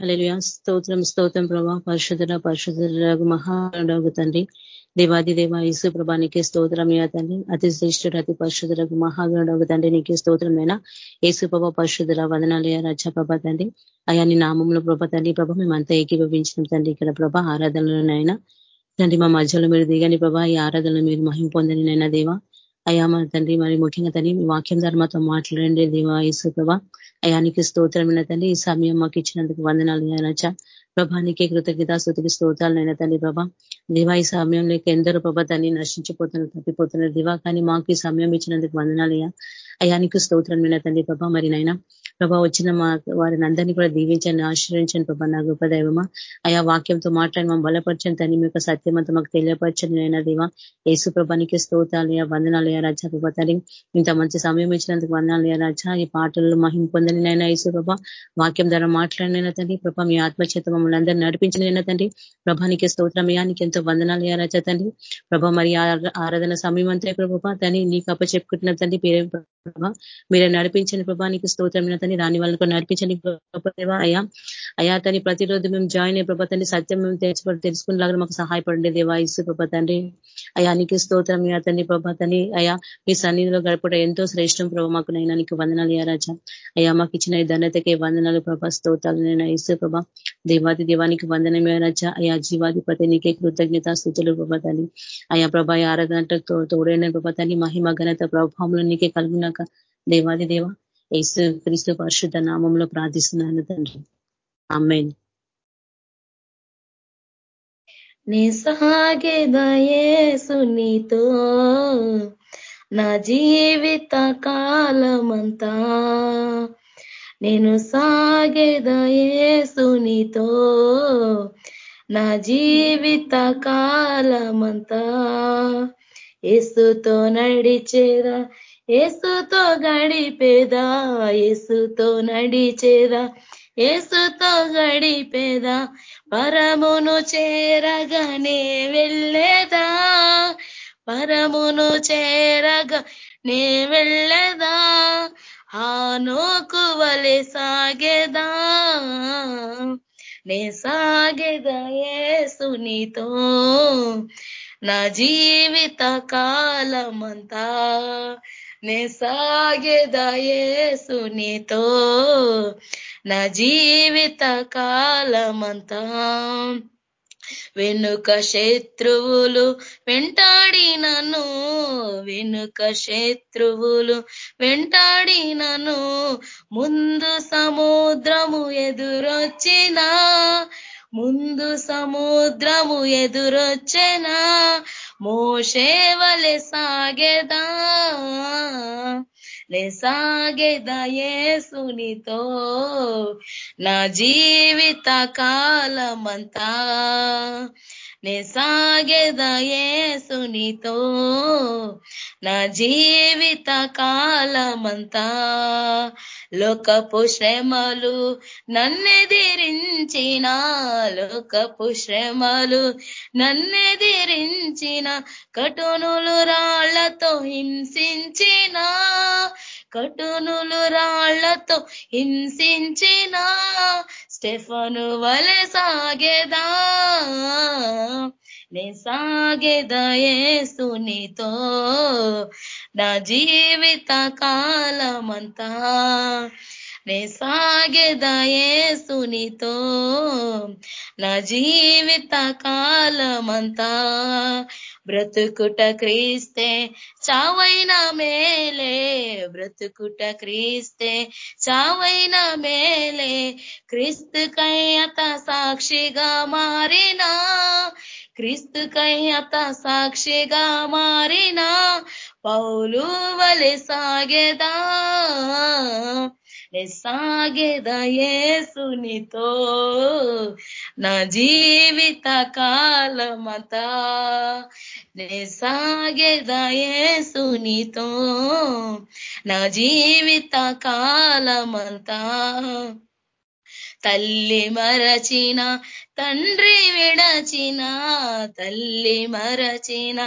అలా స్తోత్రం స్తోత్రం ప్రభా. పరిశుధర పరిశుధర మహాడగు తండ్రి. దేవాది దేవ యేసు ప్రభా నీకే స్తోత్రం తండ్రి. అతి శ్రేష్ఠుడు అతి పరిశుధులకు మహాగణుడు తండ్రి నీకే స్తోత్రమైనా యేసు ప్రభ పరిశుధుల వదనాలయ రజ ప్రభ తండ్రి. అయా నీ నామంలో ప్రభ తండ్రి ప్రభ మేమంతా ఏకీభవించిన తండ్రి. ఇక్కడ ప్రభ ఆరాధనలోనైనా. తండ్రి మా మధ్యలో మీరు దిగని ప్రభా ఈ ఆరాధనలో మీరు మహిం పొందని నైనా దేవా. అయా మా తండ్రి మరి ముఖ్యంగా తండ్రి మీ వాక్యం ధర్మతో మాట్లాడండి. దేవా యేసు అయానికి స్తోత్రమైన తండ్రి ఈ సమయం మాకు ఇచ్చినందుకు వందనాలు అనొచ్చ ప్రభానికే కృతజ్ఞత స్థుతికి స్తోత్రాలైనా తండ్రి ప్రభా. దివా ఈ సమయంలో ఎందరో ప్రభా తన్ని నశించిపోతున్నారు తప్పిపోతున్నారు. దివా కానీ మాకు ఈ సమయం ఇచ్చినందుకు వందనాలయ్యా అయానికి స్తోత్రమైన తండ్రి ప్రభా. మరి నైనా ప్రభా వచ్చిన మా వారిని అందరినీ కూడా దీవించండి ఆశ్రయించండి ప్రభా నా గొప్ప దైవమా. అయా వాక్యంతో మాట్లాడి మనం బలపరచండి తని మీ యొక్క సత్యమంతా మాకు తెలియపరచండి అయినా దేవా. యేసు ప్రభానికి స్తోతాలయ వందనాలయ రాజా ప్రభా తల్లి ఇంత మంచి సమయం ఇచ్చినందుకు వందనాలయ రాజా. ఈ పాటల్లో మహిం పొందని నైనా యేసు ప్రభా. వాక్యం ద్వారా మాట్లాడినైనా తండ్రి. ప్రభా మీ ఆత్మచేత మమ్మల్ని అందరినీ నడిపించిన తండ్రి. ప్రభానికి స్తోత్రమయానికి ఎంతో వందనాలు రాజా తండ్రి. ప్రభా మరి ఆరాధన సమయం అంతే ప్రభా తని నీకు అప్పచెప్పుకుంటున్న తండ్రి పేరే ప్రభా. మీరు నడిపించిన ప్రభానికి స్తోత్రమైన తని రాని వాళ్ళని నడిపించండి. గొప్పదేవా అయ్యా అయ్యా తని ప్రతిరోజు మేము జాయిన్ అయ్యే ప్రభా తండ్రి సత్యం మేము తెచ్చుకొని తెలుసుకునేలాగా మాకు సహాయపడండి దేవా ఇసు ప్రభా తండ్రి. నీకు స్తోత్రం తండ్రి ప్రభా తని అయ్యా మీ సన్నిధిలో గడపడం ఎంతో శ్రేష్టం ప్రభా మాకు నైనా నీకు వందనాలు రాజా. అయ్యా మాకు ఇచ్చిన ధన్యతకే వందనాలు ప్రభా స్తోతాలు నేను ఇసు ప్రభా. దేవాది దేవానికి వందనమే రాజా. అయా జీవాధిపతి నీకే కృతజ్ఞత స్థుతులు ప్రభాతాన్ని అయ్యా అయా ప్రభా ఆరాధన తోడైన ప్రభాతాన్ని మహిమ ఘనత ప్రభావంలో నీకే కలిగిన దేవాది దేవ. యేసు క్రీస్తు పరిశుద్ధ నామంలో ప్రార్థిస్తున్నాను తండ్రి. అమ్మేన్ నీ సాగేదయేసు నీతో నా జీవిత కాలమంతా. నేను సాగేదయేసు నీతో నా జీవిత కాలమంతా. ఏసుతో నడిచేరా ఏసుతో గడిపేదా ఏసుతో నడిచేదా ఏసుతో గడిపేదా పరమును చేరగానే వెళ్ళేదా పరమును చేరగా నే వెళ్ళేదా ఆనోకు వలె సాగేదా నే సాగేదా ఏసునితో నా జీవిత కాలమంతా నే సాగేదయేసునితో నా జీవిత కాలమంతా వెనుక శత్రువులు వెంటాడినను వెనుక శత్రువులు వెంటాడినను ముందు సముద్రము ఎదురొచ్చినా. ముందు సముద్రము ఎదురొచ్చెనా. మోషేవలె సాగెదా నే సాగెదా ఏసునితో నా జీవిత కాలమంతా నే సాగెదా ఏసునితో నా జీవిత కాలమంతా లోకపు శ్రమలు నన్నెదిరించిన లోకపు శ్రమలు నన్నెదిరించిన కటునులు రాళ్ళతో హింసించిన కటునులు రాళ్ళతో హింసించిన స్టెఫను వలె సాగేదా? నే సాగేదయేసునితో నా జీవిత కాలమంతా నే సాగేదయేసునితో నా జీవిత కాలమంతా బ్రతుకుట క్రీస్తే చావైన మేలే బ్రతుకుట క్రీస్తే చావైన మేలే. క్రీస్తు కయ్యత సాక్షిగా మారినా క్రీస్తు కయ్యత సాక్షిగా మారినా పౌలు వలె సాగేదా? సాగేదయేసునితో నా జీవిత కాలమతా నే సాగేదయేసునితో నా జీవిత కాలమంతా తల్లి మరచిన తండ్రి విడచిన తల్లి మరచిన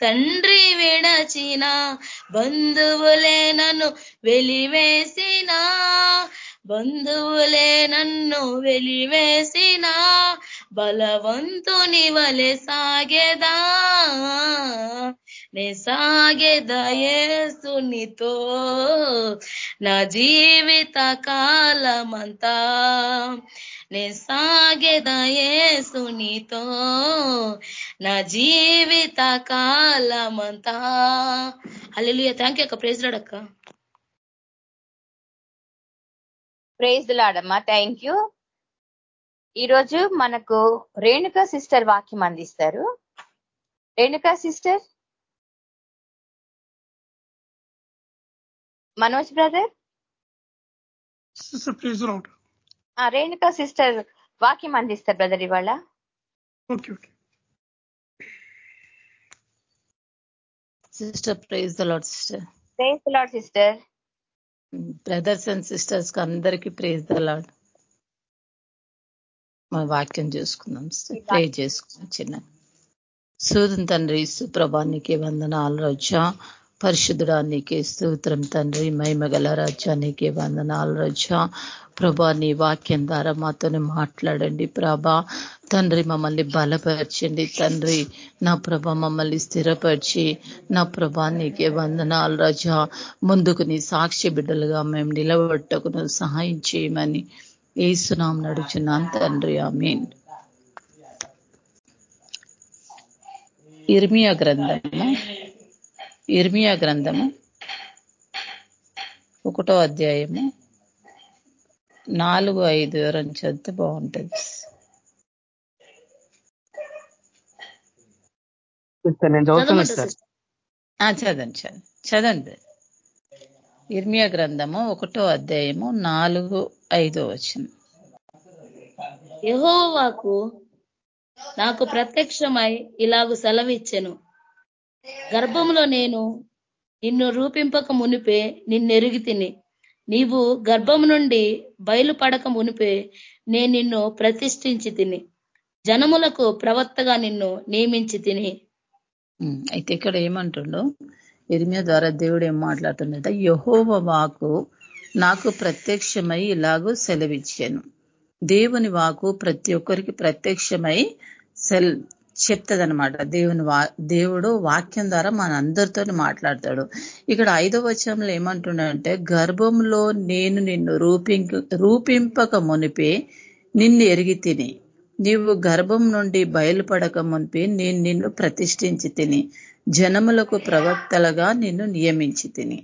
తండ్రి విడచిన బంధువులే నన్ను వెలివేసిన బంధువులే నన్ను వెలివేసిన బలవంతుని వలె సాగేదా. నే సాగేదా యేసునితో నా జీవిత కాలమంతా నే సాగేదా యేసునితో నా జీవిత కాలమంతా. అల్లెలుయ థ్యాంక్ యూ అక్క. ప్రేజ్ అక్క. ప్రేజ్ లాడమ్మా థ్యాంక్ యూ ఈరోజు మనకు రేణుక సిస్టర్ వాక్యం అందిస్తారు. Renuka sister? Manoj brother? Renuka sister వాక్యం అందిస్తారు బ్రదర్ ఇవాళ. Okay okay. Sister praise the lord sister. Praise lord sister. Brothers and సిస్టర్స్కి అందరికీ ప్రేజ్ ద లాడ్ మా వాక్యం చూసుకుందాం ప్రే చేసుకుందాం చిన్న. సూదన్ తండ్రి సుప్రభానికి వందనాలు రజ. పరిశుద్ధుడా నీకే స్తోత్రం తండ్రి. మహిమగల రాజ్యానికి వందనాలు రజా. ప్రభా నీ వాక్యం ద్వారా మాతోనే మాట్లాడండి ప్రభా. తండ్రి మమ్మల్ని బలపరచండి తండ్రి. నా ప్రభ మమ్మల్ని స్థిరపరిచి నా ప్రభా నీకే వందనాలు రజ. ముందుకు నీ సాక్షి బిడ్డలుగా మేము నిలబెట్టకును సహాయం చేయమని ఏసునాం నడుచున్నాను తండ్రి. మీన్ ఇర్మియా గ్రంథము ఇర్మియా గ్రంథము ఒకటో అధ్యాయము నాలుగు ఐదు ఎవరని చదివితే బాగుంటుంది. చదండి చదండి చదండి ఇర్మియా గ్రంథము ఒకటో అధ్యాయము నాలుగు ఐదో వచ్చిన యహోవాకు నాకు ప్రత్యక్షమై ఇలాగు సెలవిచ్చెను. గర్భంలో నేను నిన్ను రూపింపక మునిపే నిన్నెరిగి తిని. నీవు గర్భం నుండి బయలుపడక మునిపే నేను నిన్ను ప్రతిష్ఠించి తిని. జనములకు ప్రవక్తగా నిన్ను నియమించి తిని. అయితే ఇక్కడ ఏమంటుండో? ఇరిమియా ద్వారా దేవుడు ఏం మాట్లాడుతుందంట యహోవ వాకు నాకు ప్రత్యక్షమై ఇలాగూ సెలవిచ్చాను. దేవుని వాకు ప్రతి ఒక్కరికి ప్రత్యక్షమై సెల్ చెప్తదనమాట దేవుని వా దేవుడు వాక్యం ద్వారా మన అందరితో మాట్లాడతాడు. ఇక్కడ ఐదో వచనంలో ఏమంటున్నాడంటే గర్భంలో నేను నిన్ను రూపింక రూపింపక మునిపే నిన్ను ఎరిగి తిని నీవు గర్భం నుండి బయలుపడక మునిపే నేను నిన్ను ప్రతిష్ఠించి తిని జనములకు ప్రవక్తలుగా నిన్ను నియమించి తిని.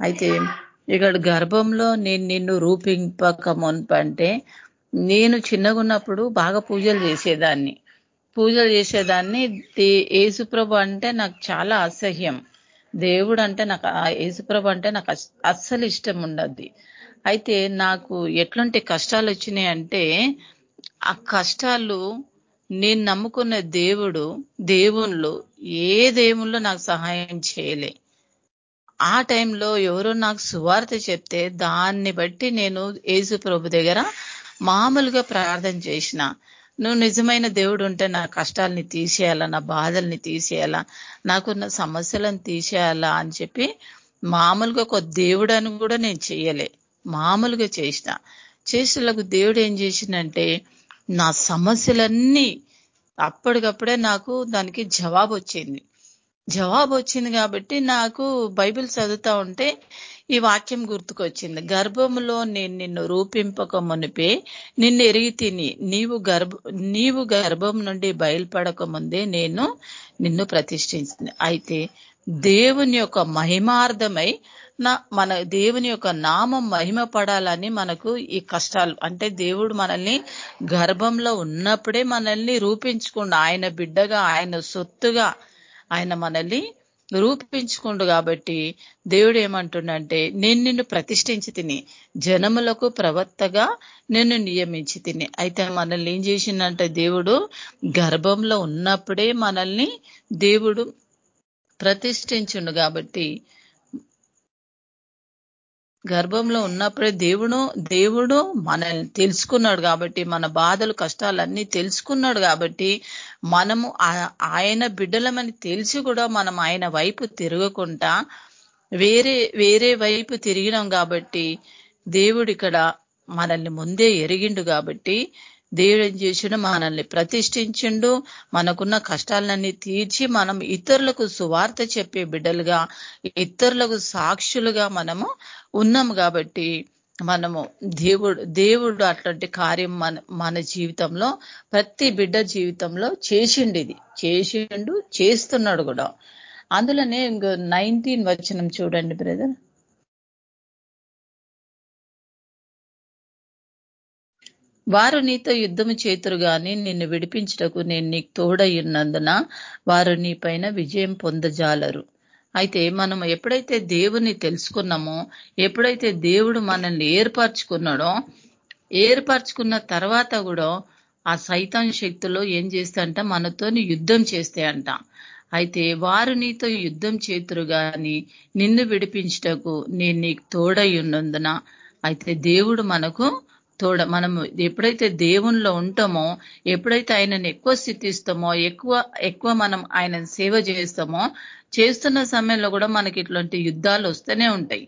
అయితే ఇక్కడ గర్భంలో నేను నిన్ను రూపింపక మునిపంటే నేను చిన్నగున్నప్పుడు బాగా పూజలు చేసేదాన్ని. పూజలు చేసేదాన్ని. ఏసుప్రభు అంటే నాకు చాలా అసహ్యం. దేవుడు అంటే నాకు ఏసుప్రభు అంటే నాకు అస్సలు ఇష్టం ఉండద్ది. అయితే నాకు ఎట్లాంటి కష్టాలు వచ్చినాయి అంటే ఆ కష్టాలు నేను నమ్ముకున్న దేవుడు దేవుళ్ళు ఏ దేవుళ్ళు నాకు సహాయం చేయలే. ఆ టైంలో ఎవరో నాకు సువార్త చెప్తే దాన్ని బట్టి నేను ఏసు ప్రభు దగ్గర మామూలుగా ప్రార్థన చేసిన. నువ్వు నిజమైన దేవుడు ఉంటే నా కష్టాలని తీసేయాలా నా బాధల్ని తీసేయాలా నాకున్న సమస్యలను తీసేయాలా అని చెప్పి మామూలుగా ఒక దేవుడు అని కూడా నేను చేయలే మామూలుగా చేసిన. చేసేలకు దేవుడు ఏం చేసిందంటే నా సమస్యలన్నీ అప్పటికప్పుడే నాకు దానికి జవాబు వచ్చింది జవాబు వచ్చింది కాబట్టి నాకు బైబిల్ చదువుతా ఉంటే ఈ వాక్యం గుర్తుకొచ్చింది. గర్భములో నేను నిన్ను రూపింపక మునిపే నిన్ను ఎరిగి తిని నీవు గర్భ నీవు గర్భం నుండి బయలుపడక ముందే నేను నిన్ను ప్రతిష్ఠించింది. అయితే దేవుని యొక్క మహిమార్థమై నా మన దేవుని యొక్క నామం మహిమ పడాలని మనకు ఈ కష్టాలు అంటే దేవుడు మనల్ని గర్భంలో ఉన్నప్పుడే మనల్ని రూపించుకుండా. ఆయన బిడ్డగా ఆయన సొత్తుగా ఆయన మనల్ని రూపించుకుండు కాబట్టి దేవుడు ఏమంటుండంటే నేను నిన్ను ప్రతిష్ఠించి తిని జనములకు ప్రవక్తగా నిన్ను నియమించి తిని. అయితే మనల్ని ఏం చేసిందంటే దేవుడు గర్భంలో ఉన్నప్పుడే మనల్ని దేవుడు ప్రతిష్ఠించుండు కాబట్టి గర్భంలో ఉన్నప్పుడే దేవుడు దేవుడు మనల్ని తెలుసుకున్నాడు కాబట్టి మన బాధలు కష్టాలన్నీ తెలుసుకున్నాడు కాబట్టి మనము ఆయన బిడ్డలమని తెలిసి కూడా మనం ఆయన వైపు తిరగకుండా వేరే వేరే వైపు తిరిగినాం కాబట్టి దేవుడు ఇక్కడ మనల్ని ముందే ఎరిగిండు కాబట్టి దేవుడు ఏం చేసిండు? మనల్ని ప్రతిష్ఠించిండు. మనకున్న కష్టాలన్నీ తీర్చి మనం ఇతరులకు సువార్త చెప్పే బిడ్డలుగా ఇతరులకు సాక్షులుగా మనము ఉన్నాం కాబట్టి మనము దేవుడు దేవుడు అట్లాంటి కార్యం మన మన జీవితంలో ప్రతి బిడ్డ జీవితంలో చేసిండు ఇది. చేసిండు చేస్తున్నాడు కూడా. అందులోనే ఇంకో నైన్టీన్ వచనం చూడండి బ్రదర్. వారు నీతో యుద్ధము చేతురు గాని నిన్ను విడిపించుటకు నేను నీకు తోడయ్యున్నందున వారు నీ పైన విజయం పొందజాలరు. అయితే మనం ఎప్పుడైతే దేవుని తెలుసుకున్నామో ఎప్పుడైతే దేవుడు మనల్ని ఏర్పరచుకున్నాడో ఏర్పరచుకున్న తర్వాత కూడా ఆ సైతాన్ శక్తులు ఏం చేస్తాయంట? మనతోని యుద్ధం చేస్తాయంట. అయితే వారు నీతో యుద్ధం చేతురు గాని నిన్ను విడిపించుటకు నేను నీకు తోడై ఉన్నందున అయితే దేవుడు మనకు తోడ మనం ఎప్పుడైతే దేవునిలో ఉంటామో ఎప్పుడైతే ఆయనను ఎక్కువ స్థితిస్తామో ఎక్కువ ఎక్కువ మనం ఆయన సేవ చేస్తామో చేస్తున్న సమయంలో కూడా మనకి ఇట్లాంటి యుద్ధాలు వస్తూనే ఉంటాయి.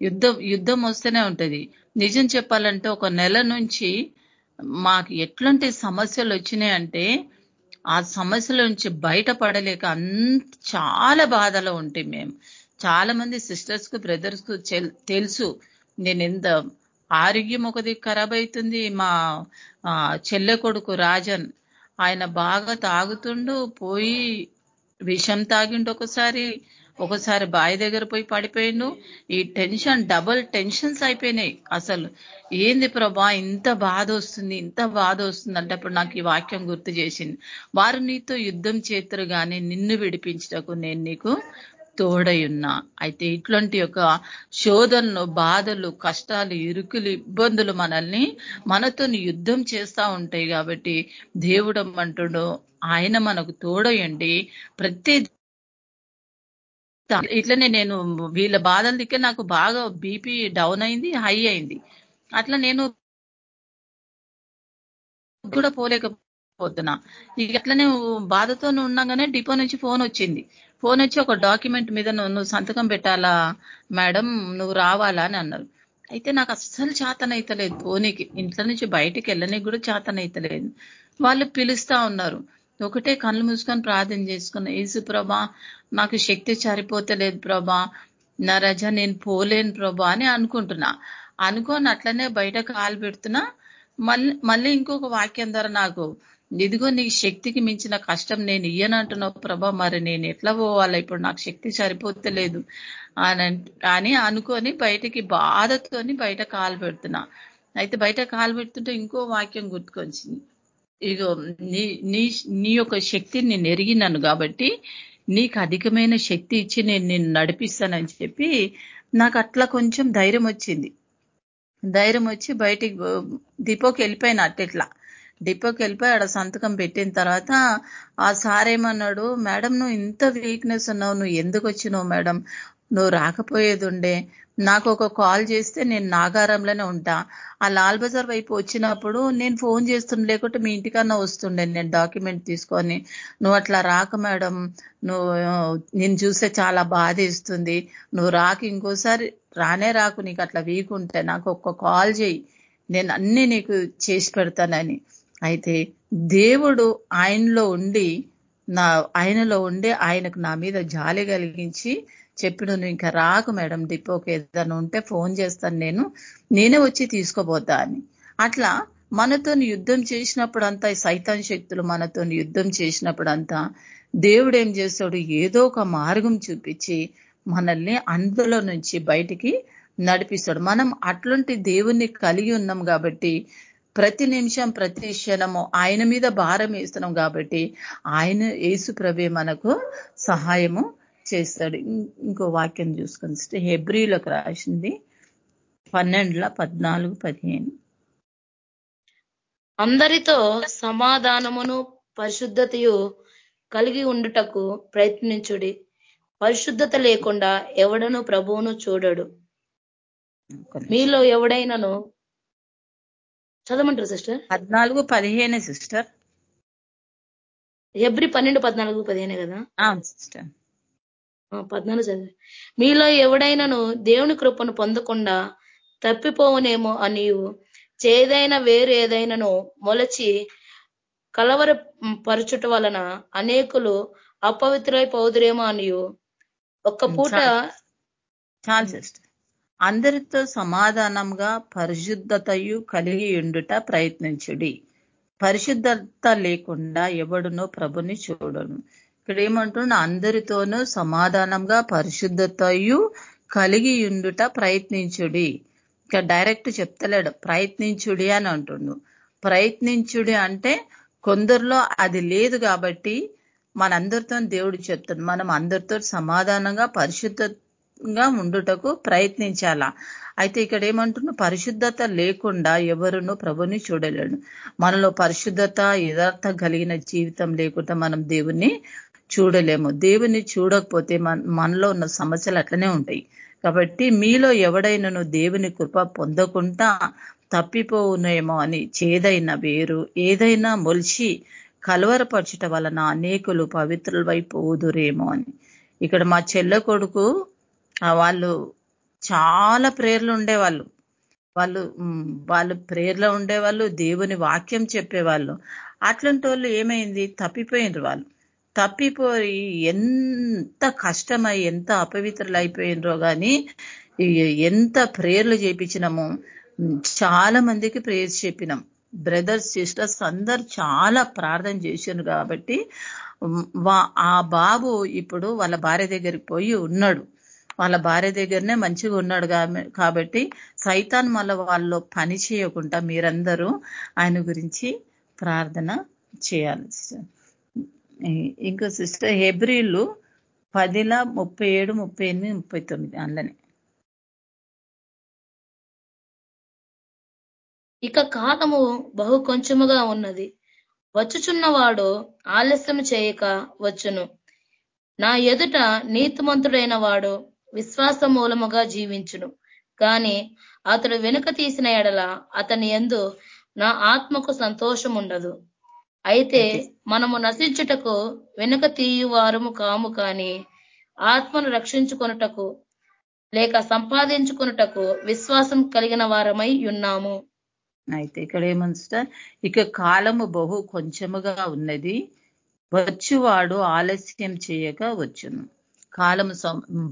యుద్ధం యుద్ధం వస్తూనే ఉంటుంది. నిజం చెప్పాలంటే ఒక నెల నుంచి మాకు ఎట్లాంటి సమస్యలు వచ్చినాయంటే ఆ సమస్యల నుంచి బయటపడలేక అంత చాలా బాధలో ఉంటాయి మేము. చాలా మంది సిస్టర్స్కు బ్రదర్స్కు తెలుసు. నేను ఎంత ఆరోగ్యం ఒకది ఖరాబ్ అవుతుంది మా చెల్లె కొడుకు రాజన్ ఆయన బాగా తాగుతుండు పోయి విషం తాగిండు ఒకసారి ఒకసారి బావి దగ్గర పోయి పడిపోయిండు. ఈ టెన్షన్ డబల్ టెన్షన్స్ అయిపోయినాయి. అసలు ఏంది ప్రభా ఇంత బాధ వస్తుంది ఇంత బాధ వస్తుంది అంటే అప్పుడు నాకు ఈ వాక్యం గుర్తు చేసింది. వారు నీతో యుద్ధం చేతురు కానీ నిన్ను విడిపించటకు నేను నీకు తోడై అయితే ఇట్లాంటి యొక్క శోధనలు బాధలు కష్టాలు ఇరుకులు ఇబ్బందులు మనల్ని మనతో యుద్ధం చేస్తా ఉంటాయి కాబట్టి దేవుడు అంటుడు ఆయన మనకు తోడయండి. ప్రతి ఇట్లనే నేను వీళ్ళ బాధల దిక్కే నాకు బాగా బీపీ డౌన్ అయింది హై అయింది. అట్లా నేను కూడా పోలేకపోతున్నా. ఇక అట్లనే బాధతో ఉండగానే డిపో నుంచి ఫోన్ వచ్చింది. ఫోన్ వచ్చి ఒక డాక్యుమెంట్ మీద నువ్వు సంతకం పెట్టాలా? మేడం నువ్వు రావాలా? అని అన్నారు. అయితే నాకు అస్సలు చేతనైతలేదు పోనీకి ఇంట్లో నుంచి బయటికి వెళ్ళనికి కూడా చేతనైతలేదు. వాళ్ళు పిలుస్తా ఉన్నారు. ఒకటే కళ్ళు మూసుకొని ప్రార్థన చేసుకున్నా. ఏసు ప్రభా నాకు శక్తి సరిపోతలేదు ప్రభా. నా రజ నేను పోలేను ప్రభా అని అనుకుంటున్నా. అనుకోని అట్లనే బయట కాలు పెడుతున్నా. మళ్ళీ మళ్ళీ ఇంకొక వాక్యం ద్వారా నాకు ఇదిగో నీ శక్తికి మించిన కష్టం నేను ఇయ్యనంటున్నావు ప్రభా. మరి నేను ఎట్లా పోవాలా? ఇప్పుడు నాకు శక్తి సరిపోతలేదు అని అనుకొని బయటికి బాధతోని బయట కాలు పెడుతున్నా. అయితే బయట కాలు పెడుతుంటే ఇంకో వాక్యం గుర్తుకొచ్చింది. ఇగో నీ నీ నీ యొక్క శక్తిని నేను ఎరిగినాను కాబట్టి నీకు అధికమైన శక్తి ఇచ్చి నేను నిన్ను నడిపిస్తానని చెప్పి నాకు అట్లా కొంచెం ధైర్యం వచ్చింది. ధైర్యం వచ్చి బయటికి దీపోకి వెళ్ళిపోయిన అట్టెట్లా డిపోకి వెళ్ళిపోయి ఆడ సంతకం పెట్టిన తర్వాత ఆ సార్ ఏమన్నాడు మేడం నువ్వు ఇంత వీక్నెస్ ఉన్నావు నువ్వు ఎందుకు వచ్చినావు మేడం? నువ్వు రాకపోయేది ఉండే. నాకు ఒక కాల్ చేస్తే నేను నాగారంలోనే ఉంటా. ఆ లాల్ బజార్ వైపు వచ్చినప్పుడు నేను ఫోన్ చేస్తుండే లేకుంటే మీ ఇంటికన్నా వస్తుండే నేను డాక్యుమెంట్ తీసుకొని. నువ్వు అట్లా రాక మేడం. నువ్వు నేను చూస్తే చాలా బాధ ఇస్తుంది నువ్వు రాక ఇంకోసారి రానే రాకు నీకు అట్లా వీక్ ఉంటే నాకు ఒక్క కాల్ చేయి. నేను అన్ని నీకు చేసి పెడతానని. అయితే దేవుడు ఆయనలో ఉండి నా ఆయనలో ఉండి ఆయనకు నా మీద జాలి కలిగించి చెప్పిన నువ్వు ఇంకా రాకు మేడం డిపోకి ఏదైనా ఉంటే ఫోన్ చేస్తాను నేను నేనే వచ్చి తీసుకోపోతా అని. అట్లా మనతో యుద్ధం చేసినప్పుడు అంతా సైతాన్ శక్తులు మనతో యుద్ధం చేసినప్పుడు అంతా దేవుడు ఏం చేస్తాడు? ఏదో ఒక మార్గం చూపించి మనల్ని అందులో నుంచి బయటికి నడిపిస్తాడు. మనం అట్లాంటి దేవుణ్ణి కలిగి ఉన్నాం కాబట్టి ప్రతి నిమిషం ప్రతి క్షణము ఆయన మీద భారం వేస్తున్నాం కాబట్టి ఆయన యేసు ప్రభే మనకు సహాయము చేస్తాడు. ఇంకో వాక్యం చూసుకొని హెబ్రిలకు రాసింది పన్నెండుల పద్నాలుగు పదిహేను. అందరితో సమాధానమును పరిశుద్ధతయు కలిగి ఉండుటకు ప్రయత్నించుడి. పరిశుద్ధత లేకుండా ఎవడను ప్రభువును చూడడు. మీలో ఎవడైనాను చదవమంటారు సిస్టర్? పద్నాలుగు పదిహేనే సిస్టర్. ఎబ్రి పన్నెండు పద్నాలుగు పదిహేనే కదా? సిస్టర్. పద్నాలుగు చదివి. మీలో ఎవడైనాను దేవుని కృపను పొందకుండా తప్పిపోవనేమో అని చేదైన వేరు ఏదైనను మొలచి కలవర పరచుట వలన అనేకులు అపవిత్రై పౌదురేమో అనియు. ఒక్క పూట చాలు సిస్టర్. అందరితో సమాధానంగా పరిశుద్ధతయు కలిగి ఉండుట ప్రయత్నించుడి. పరిశుద్ధత లేకుండా ఎవడునో ప్రభుని చూడను. ఇక్కడ ఏమంటున్నా అందరితోనూ సమాధానంగా పరిశుద్ధతయు కలిగి ఉండుట ప్రయత్నించుడి. ఇక డైరెక్ట్ చెప్తలేడు ప్రయత్నించుడి అని అంటుండు. ప్రయత్నించుడి అంటే కొందరిలో అది లేదు కాబట్టి మనందరితో దేవుడు చెప్తుంది మనం అందరితో సమాధానంగా పరిశుద్ధ పరిశుద్ధంగా ఉండుటకు ప్రయత్నించాలా? అయితే ఇక్కడ ఏమంటున్నా పరిశుద్ధత లేకుండా ఎవరునో ప్రభుని చూడలేడు. మనలో పరిశుద్ధత యథార్థ కలిగిన జీవితం లేకుండా మనం దేవుణ్ణి చూడలేము. దేవుని చూడకపోతే మనలో ఉన్న సమస్యలు అట్లనే ఉంటాయి. కాబట్టి మీలో ఎవడైనాను దేవుని కృప పొందకుండా తప్పిపోవునేమో అని చేదైన వేరు ఏదైనా మొలిచి కలవరపరచట వలన అనేకులు పవిత్రుల వైపు ఊదురేమో అని. ఇక్కడ మా చెల్ల కొడుకు వాళ్ళు చాలా ప్రేర్లు ఉండేవాళ్ళు. వాళ్ళు వాళ్ళు ప్రేర్లో ఉండేవాళ్ళు దేవుని వాక్యం చెప్పేవాళ్ళు. అట్లాంటి వాళ్ళు ఏమైంది? తప్పిపోయినరు వాళ్ళు. తప్పిపోయి ఎంత కష్టమై ఎంత అపవిత్రులు అయిపోయినరో కానీ ఎంత ప్రేర్లు చేపించినాము చాలా మందికి ప్రేయర్స్ చెప్పినాం. బ్రదర్స్ సిస్టర్స్ అందరు చాలా ప్రార్థన చేశారు కాబట్టి ఆ బాబు ఇప్పుడు వాళ్ళ భార్య దగ్గరికి పోయి ఉన్నాడు. వాళ్ళ భార్య దగ్గరనే మంచిగా ఉన్నాడు కాబట్టి సైతాన్ మళ్ళీ వాళ్ళు పని చేయకుండా మీరందరూ ఆయన గురించి ప్రార్థన చేయాలి ఇంకో సిస్టర్ హెబ్రిలు పదిల ముప్పై ఏడు ముప్పై ఎనిమిది ముప్పై తొమ్మిది అందులోనే. ఇక కాలము బహు కొంచెముగా ఉన్నది. వచ్చుచున్నవాడు ఆలస్యం చేయక వచ్చును. నా ఎదుట నీతిమంతుడైన వాడు విశ్వాస మూలముగా జీవించును. కాని అతడు వెనుక తీసిన ఎడల అతని ఎందు నా ఆత్మకు సంతోషం ఉండదు అయితే మనము నశించుటకు వెనుక తీయువారము కాము కాని ఆత్మను రక్షించుకొనుటకు లేక సంపాదించుకున్నటకు విశ్వాసం కలిగిన వారమై ఉన్నాము. అయితే ఇక్కడ ఏమంటే ఇక కాలము బహు కొంచెముగా ఉన్నది. వచ్చువాడు ఆలస్యం చేయక వచ్చును. కాలము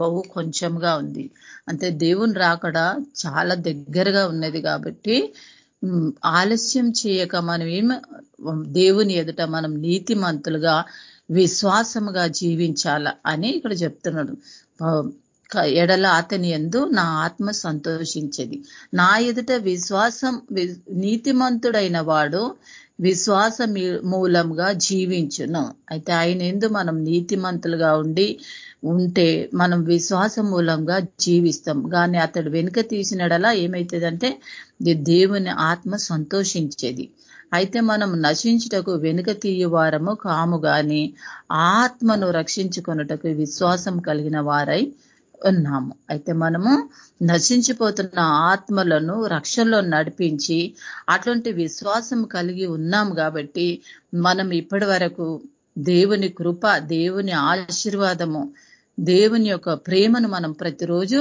బహు కొంచెంగా ఉంది. అంటే దేవుని రాకడ చాలా దగ్గరగా ఉన్నది కాబట్టి ఆలస్యం చేయక మనం ఏం దేవుని ఎదుట మనం నీతిమంతులుగా విశ్వాసముగా జీవించాల అని ఇక్కడ చెప్తున్నాడు. ఎడల అతని ఎందు నా ఆత్మ సంతోషించేది. నా ఎదుట విశ్వాసం నీతిమంతుడైన వాడు విశ్వాస మూలంగా జీవించును. అయితే ఆయన ఎందు మనం నీతిమంతులుగా ఉండి ఉంటే మనం విశ్వాస మూలంగా జీవిస్తాం. కానీ అతడు వెనుక తీసినడలా ఏమవుతుందంటే దేవుని ఆత్మ సంతోషించేది. అయితే మనం నశించుటకు వెనుక తీయవారము కాము గాని ఆత్మను రక్షించుకొనుటకు విశ్వాసం కలిగిన వారై ఉన్నాము. అయితే మనము నశించిపోతున్న ఆత్మలను రక్షణలో నడిపించి అటువంటి విశ్వాసం కలిగి ఉన్నాం కాబట్టి మనం ఇప్పటి వరకు దేవుని కృప దేవుని ఆశీర్వాదము దేవుని యొక్క ప్రేమను మనం ప్రతిరోజు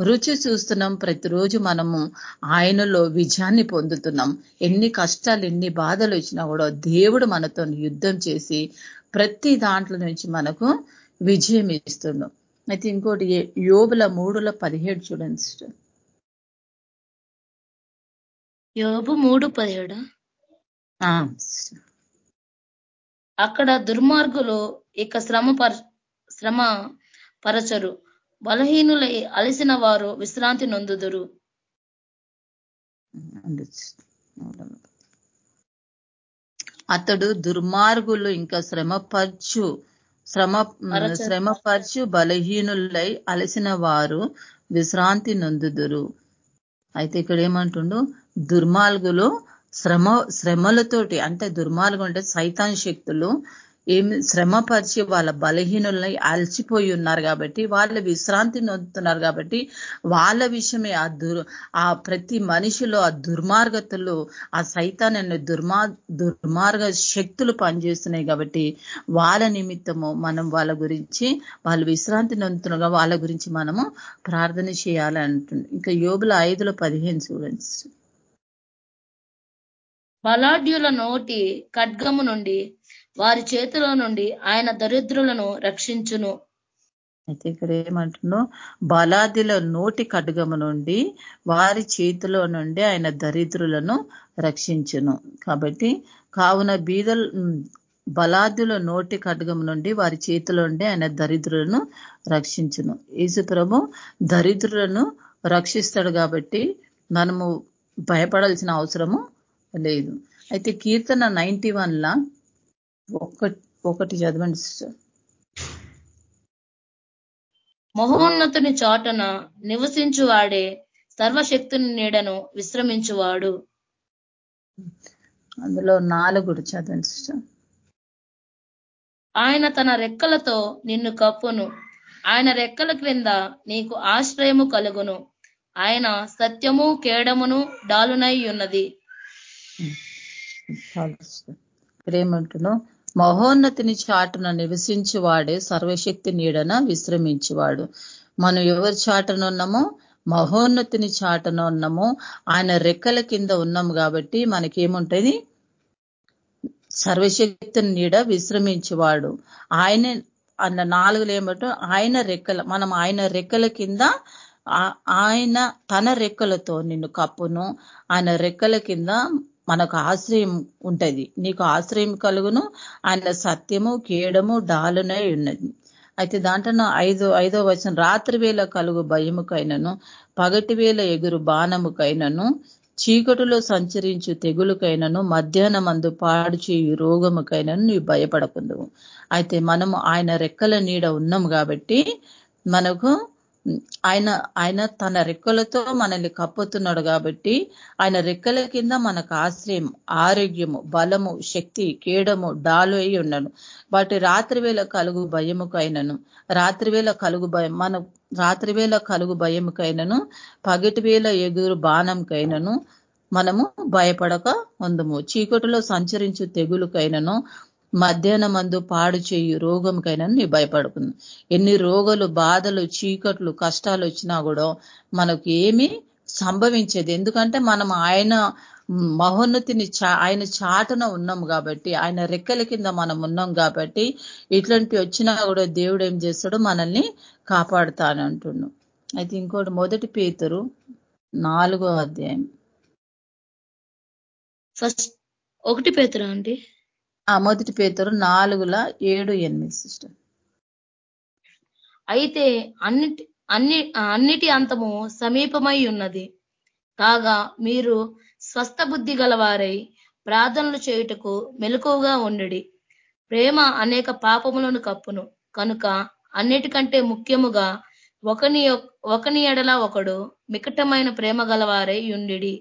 రుచి చూస్తున్నాం. ప్రతిరోజు మనము ఆయనలో విజయాన్ని పొందుతున్నాం. ఎన్ని కష్టాలు ఎన్ని బాధలు వచ్చినా కూడా దేవుడు మనతో యుద్ధం చేసి ప్రతి దాంట్లో నుంచి మనకు విజయం ఇస్తున్నాం అయితే ఇంకోటి యోబుల మూడుల పదిహేడు చూడండి సిస్టర్. యోబు మూడు పదిహేడు? అక్కడ దుర్మార్గులు ఇక శ్రమ శ్రమ పరచరు. బలహీనులై అలసిన వారు విశ్రాంతి నొందుదురు. అతడు దుర్మార్గులు ఇంకా శ్రమపరచు శ్రమ శ్రమపరచు బలహీనులై అలసిన వారు విశ్రాంతి నొందుదురు. అయితే ఇక్కడ ఏమంటుండు దుర్మార్గులు శ్రమ శ్రమలతోటి అంటే దుర్మార్గం అంటే సైతాన్ శక్తులు ఏమి శ్రమపరిచి వాళ్ళ బలహీనులని అలసిపోయి ఉన్నారు కాబట్టి వాళ్ళ విశ్రాంతి నొందుతున్నారు కాబట్టి వాళ్ళ విషయమే ఆ దుర్ ఆ ప్రతి మనిషిలో ఆ దుర్మార్గతలు ఆ సైతాన్ని దుర్మా దుర్మార్గ శక్తులు పనిచేస్తున్నాయి కాబట్టి వాళ్ళ నిమిత్తము మనం వాళ్ళ గురించి వాళ్ళు విశ్రాంతి నొందుతున్నగా వాళ్ళ గురించి మనము ప్రార్థన చేయాలి అంటుంది. ఇంకా యోగుల ఐదులో పదిహేను చూడండి బలాఢ్యుల నోటి ఖడ్గము నుండి వారి చేతిలో నుండి ఆయన దరిద్రులను రక్షించును. అయితే ఇక్కడ ఏమంటున్నావు? బలాదిల నోటి ఖడ్గము నుండి వారి చేతిలో నుండి ఆయన దరిద్రులను రక్షించును. కాబట్టి కావున బీదలు బలాదుల నోటి ఖడ్గం నుండి వారి చేతిలో ఉండి ఆయన దరిద్రులను రక్షించును. ప్రభు దరిద్రులను రక్షిస్తాడు కాబట్టి మనము భయపడాల్సిన అవసరము లేదు. అయితే కీర్తన నైన్టీ వన్లా ఒకటి చదవండి సిస్టర్. మహోన్నతుని చాటున నివసించువాడే సర్వశక్తుని నీడను విశ్రమించువాడు. అందులో నాలుగు చదవండి సిస్టర్. ఆయన తన రెక్కలతో నిన్ను కప్పును. ఆయన రెక్కల క్రింద నీకు ఆశ్రయము కలుగును. ఆయన సత్యము కేడమును డాలునై ఉన్నది. ఇక్కడేమంటున్నావు మహోన్నతిని చాటున నివసించువాడే సర్వశక్తి నీడన విశ్రమించేవాడు. మనం ఎవరి చాటున ఉన్నామో మహోన్నతిని చాటున ఉన్నామో ఆయన రెక్కల కింద ఉన్నాము కాబట్టి మనకేముంటుంది? సర్వశక్తి నీడ విశ్రమించేవాడు. ఆయన అన్న నాలుగులు ఏమంటో ఆయన రెక్కల మనం ఆయన రెక్కల కింద ఆయన తన రెక్కలతో నిన్ను కప్పును. ఆయన రెక్కల కింద మనకు ఆశ్రయం ఉంటది. నీకు ఆశ్రయం కలుగును ఆయన సత్యము కేడము డాలునై ఉన్నది. అయితే దాంట్లో ఐదో ఐదో వచ్చిన రాత్రి వేళ కలుగు భయముకైనను పగటి వేళ ఎగురు బాణముకైనను చీకటిలో సంచరించు తెగులుకైనను మధ్యాహ్నం మందు పాడుచి రోగముకైనను నీవు భయపడకుందువు. అయితే మనము ఆయన రెక్కల నీడ ఉన్నాము కాబట్టి మనకు ఆయన ఆయన తన రెక్కలతో మనల్ని కప్పుతున్నాడు కాబట్టి ఆయన రెక్కల కింద మనకు ఆశ్రయం ఆరోగ్యము బలము శక్తి కేడము డాలు అయి ఉండను వాటి రాత్రి వేళ కలుగు భయముకైనను. రాత్రి వేళ కలుగు భయం మన రాత్రి వేళ కలుగు భయముకైనను. పగటి వేళ ఎగురు బాణంకైనను. మనము భయపడక ఉందము. చీకటిలో సంచరించు తెగులుకైనను. మధ్యాహ్నం మందు పాడు చేయు రోగంకైనా నీ భయపడుకుంది. ఎన్ని రోగాలు బాధలు చీకట్లు కష్టాలు వచ్చినా కూడా మనకు ఏమి సంభవించేది. ఎందుకంటే మనం ఆయన మహోన్నతిని ఆయన చాటున ఉన్నాం కాబట్టి ఆయన రెక్కల కింద మనం ఉన్నాం కాబట్టి ఇట్లాంటి వచ్చినా కూడా దేవుడు ఏం చేస్తాడు? మనల్ని కాపాడుతానంటున్నాం అయితే ఇంకోటి మొదటి పేతురు నాలుగో అధ్యాయం. ఫస్ట్ ఒకటి పేతురా అండి? ఆ మొదటి పేతురు నాలుగుల ఏడు ఎనిమిది సిస్టర్. అయితే అన్నిటి అన్ని అన్నిటి అంతము సమీపమై ఉన్నది. కాగా మీరు స్వస్థ బుద్ధి గలవారై ప్రార్థనలు చేయుటకు మెలకువగా ఉండడి. ప్రేమ అనేక పాపములను కప్పును. కనుక అన్నిటికంటే ముఖ్యముగా ఒకని ఒకని ఎడల ఒకడు మికటమైన ప్రేమ గలవారై ఉండి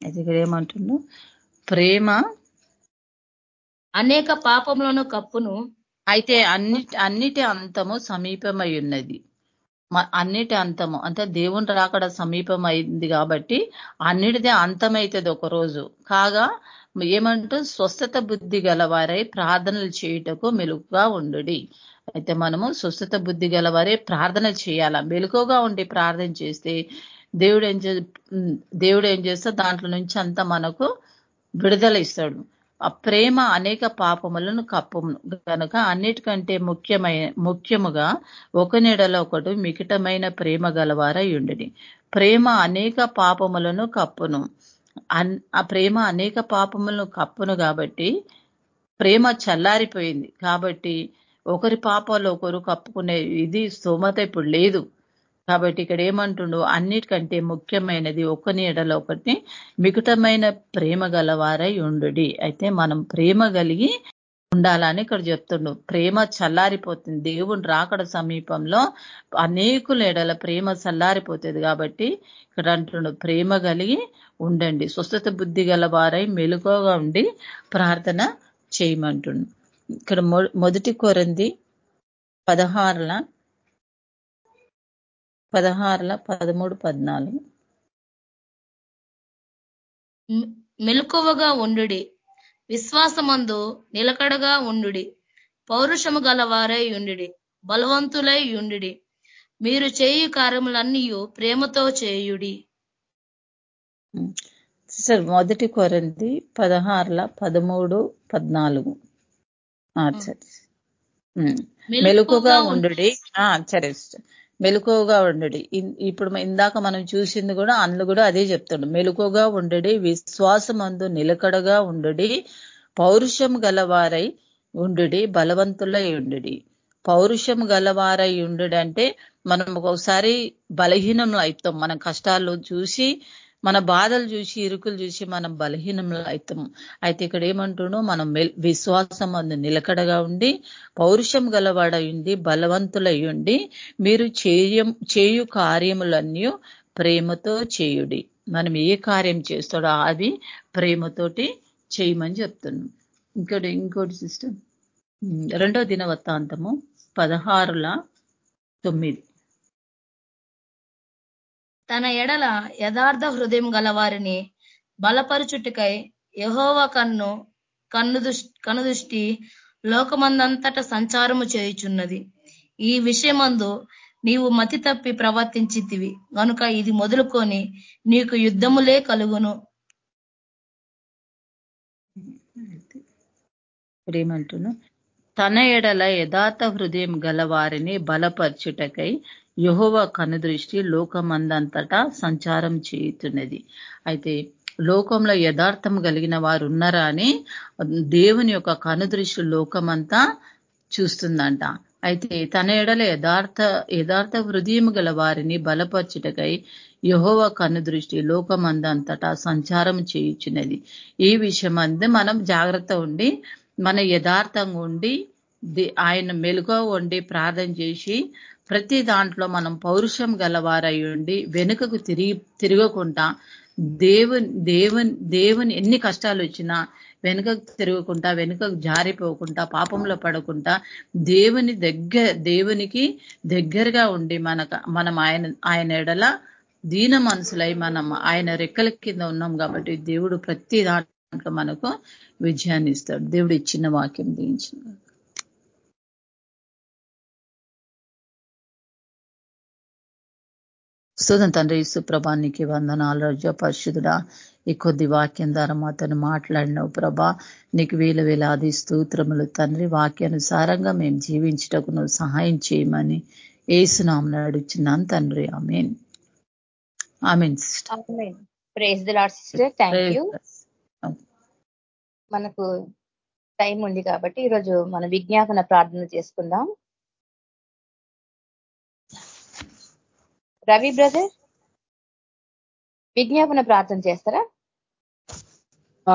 ఇక్కడ ఏమంటుండు? ప్రేమ అనేక పాపములను కప్పును అయితే అన్నిటి అన్నిటి అంతము సమీపమై ఉన్నది. అన్నిటి అంతము అంటే దేవుని రాకడ సమీపం అయింది కాబట్టి అన్నిటిదే అంతమైతుంది ఒకరోజు. కాగా ఏమంటూ స్వస్థత బుద్ధి గలవారై ప్రార్థనలు చేయుటకు మెలుగుగా ఉండు అయితే మనము స్వస్థత బుద్ధి గలవారే ప్రార్థన చేయాల? మెలుకుగా ఉండి ప్రార్థన చేస్తే దేవుడు ఏం దేవుడు ఏం చేస్తే దాంట్లో నుంచి అంతా మనకు విడుదల ఇస్తాడు. ఆ ప్రేమ అనేక పాపములను కప్పును. కనుక అన్నిటికంటే ముఖ్యమైన ముఖ్యముగా ఒకనిడలో ఒకటి మికిటమైన ప్రేమ గలవారై ఉండి ప్రేమ అనేక పాపములను కప్పును. ఆ ప్రేమ అనేక పాపములను కప్పును కాబట్టి ప్రేమ చల్లారిపోయింది. కాబట్టి ఒకరి పాపాలు ఒకరు కప్పుకునే ఇది స్తోమత ఇప్పుడు లేదు. కాబట్టి ఇక్కడ ఏమంటుండు అన్నిటికంటే ముఖ్యమైనది ఒకని ఎడలో ఒకటి మిగుటమైన ప్రేమ గలవారై ఉండు అయితే మనం ప్రేమ కలిగి ఉండాలని ఇక్కడ చెప్తుండు. ప్రేమ చల్లారిపోతుంది. దేవుని రాకడ సమీపంలో అనేకుల ఎడల ప్రేమ చల్లారిపోతుంది కాబట్టి ఇక్కడ అంటుండు ప్రేమ కలిగి ఉండండి. స్వస్థత బుద్ధి గల వారై మెలుకోగా ఉండి ప్రార్థన చేయమంటుండు. ఇక్కడ మొదటి కొరంది పదహారుల పదహారుల పదమూడు పద్నాలుగు. మెలకువగా ఉండు విశ్వాసమందు నిలకడగా ఉండు పౌరుషము గలవారై ఉండి బలవంతులై ఉండి మీరు చేయు కార్యములన్నీ ప్రేమతో చేయుడి. సిస్టర్ మొదటి కొరంది పదహారుల పదమూడు పద్నాలుగు. సరే. మెలుకుగా ఉండు. సరే మెలుకోగా ఉండడి. ఇప్పుడు ఇందాక మనం చూసింది కూడా అందులో కూడా అదే చెప్తాడు. మెలుకోగా ఉండడి విశ్వాసమందు నిలకడగా ఉండడి పౌరుషం గలవారై ఉండుడి బలవంతులై ఉండుడి. పౌరుషం గలవారై ఉండుడంటే మనం ఒకసారి బలహీనం అవుతాం మన కష్టాలు చూసి మన బాధలు చూసి ఇరుకులు చూసి మనం బలహీనంలో అవుతాం. అయితే ఇక్కడ ఏమంటున్నాడు మనం విశ్వాసం అందు నిలకడగా ఉండి పౌరుషం గలవాడయుండి బలవంతులయ్యుండి మీరు చేయం చేయు కార్యములన్నీ ప్రేమతో చేయుడి. మనం ఏ కార్యం చేస్తాడో అది ప్రేమతోటి చేయమని చెప్తున్నాం. ఇంకోటి ఇంకోటి సిస్టమ్ రెండో దినవత్తాంతము పదహారుల తొమ్మిది. తన ఎడల యథార్థ హృదయం గలవారిని బలపరుచుటికై యహోవ కన్ను కన్ను కనుదృష్టి లోకమందంతట సంచారము చేయుచున్నది. ఈ విషయమందు నీవు మతి తప్పి ప్రవర్తించితివి. కనుక ఇది మొదలుకొని నీకు యుద్ధములే కలుగును. ఏమంటున్నా తన ఎడల యథార్థ హృదయం గలవారిని బలపరచుటకై యహోవ కనుదృష్టి లోకమందంతటా సంచారం చేయుతున్నది అయితే లోకంలో యథార్థం కలిగిన వారు ఉన్నారా అని దేవుని యొక్క కనుదృష్టి లోకమంతా చూస్తుందంట. అయితే తన ఎడల యథార్థ యథార్థ హృదయం గల వారిని బలపరచుటకై యహోవ కనుదృష్టి లోకమందంతటా సంచారం చేయుచున్నది. ఈ విషయం అందు మనం జాగ్రత్త ఉండి మన యథార్థంగా ఉండి ఆయన మెలుగు ఉండి ప్రార్థన చేసి ప్రతి దాంట్లో మనం పౌరుషం గలవారై ఉండి వెనుకకు తిరిగి తిరగకుండా దేవుని దేవుని దేవుని ఎన్ని కష్టాలు వచ్చినా వెనుకకు తిరగకుండా వెనుకకు జారిపోకుండా పాపంలో పడకుండా దేవుని దగ్గర దేవునికి దగ్గరగా ఉండి మన మనం ఆయన ఆయన ఎడల దీన మనసులై మనం ఆయన రెక్కల కింద ఉన్నాం కాబట్టి దేవుడు ప్రతి దాంట్లో మనకు విజయాన్ని ఇస్తాడు. దేవుడు ఇచ్చిన వాక్యం దించిన స్తుతం తండ్రి సుప్రభానికి వందనాలు రజ పరిశుద్ధుడా ఈ కొద్ది వాక్యం ద్వారా మాతను మాట్లాడినావు ప్రభా. నీకు వేల వేలాది స్తోత్రములు తండ్రి. వాక్యానుసారంగా మేము జీవించటకు నువ్వు సహాయం చేయమని ఏసునామను నడుచున్నాను తండ్రి. ఆమెన్. ఆమెన్ మనకు టైం ఉంది కాబట్టి ఈరోజు మన విజ్ఞాపన ప్రార్థన చేసుకుందాం. రవి బ్రదర్ విజ్ఞాపన ప్రార్థన చేస్తారా?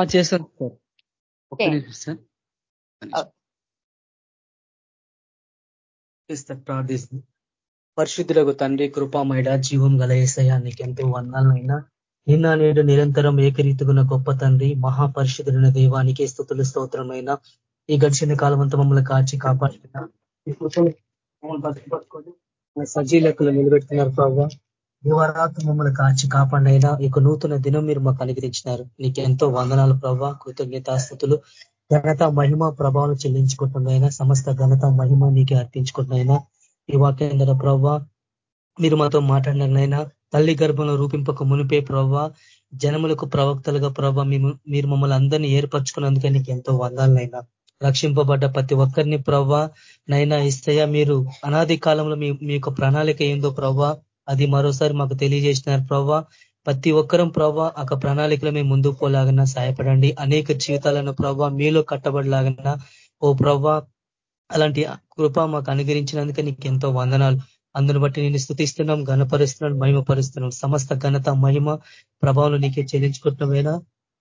చేస్తాను సార్. ప్రార్థిస్తుంది పరిశుద్ధులకు తండ్రి కృపామైడ జీవం గల ఏసయా నీకు ఎంతో వందాలైనా నిన్న నేడు నిరంతరం ఏకరీతిగున్న గొప్ప తండ్రి మహాపరిశుద్ధులైన దేవానికి స్థుతులు స్తోత్రమైన ఈ గడిచిన కాలం అంతా మమ్మల్ని కాచి కాపాడుతున్నా సజీలకులు నిలబెడుతున్నారు ప్రభావ దివరాత్రి మమ్మల్ని కాచి కాపాడైనా ఇక నూతన దినం మీరు మాకు అనుగ్రహించినారు. నీకు ఎంతో వందనాలు ప్రభావ కృతజ్ఞతాస్థుతులు ఘనత మహిమ ప్రభావం చెల్లించుకుంటున్నాయినా సమస్త ఘనత మహిమ నీకే అర్పించుకుంటున్నాయినా ఈ వాక్యంధర ప్రభావ మీరు మాతో మాట్లాడినైనా తల్లి గర్భంలో రూపింపక మునిపే ప్రవ్వ జనములకు ప్రవక్తలుగా ప్రభావ మీరు మమ్మల్ని అందరినీ ఏర్పరచుకున్నందుకే నీకు ఎంతో వందాలనైనా రక్షింపబడ్డ ప్రతి ఒక్కరిని ప్రవ్వా. నైనా ఇస్తయా మీరు అనాది కాలంలో మీ మీ యొక్క ప్రణాళిక ఏందో ప్రవ్వా. అది మరోసారి మాకు తెలియజేసినారు ప్రవ్వా. ప్రతి ఒక్కరం ప్రవ్వ ఒక ప్రణాళికలో మేము ముందుకు పోలాగన్నా సహాయపడండి. అనేక జీవితాలను ప్రవ్వ మీలో కట్టబడలాగన్నా ఓ ప్రవ్వ అలాంటి కృప మాకు అనుగరించినందుకే నీకు ఎంతో వందనాలు. అందును బట్టి నేను స్థుతిస్తున్నాం ఘనపరుస్తున్నాం మహిమపరుస్తున్నాం. సమస్త ఘనత మహిమ ప్రభావం నీకే చెల్లించుకుంటున్నామైనా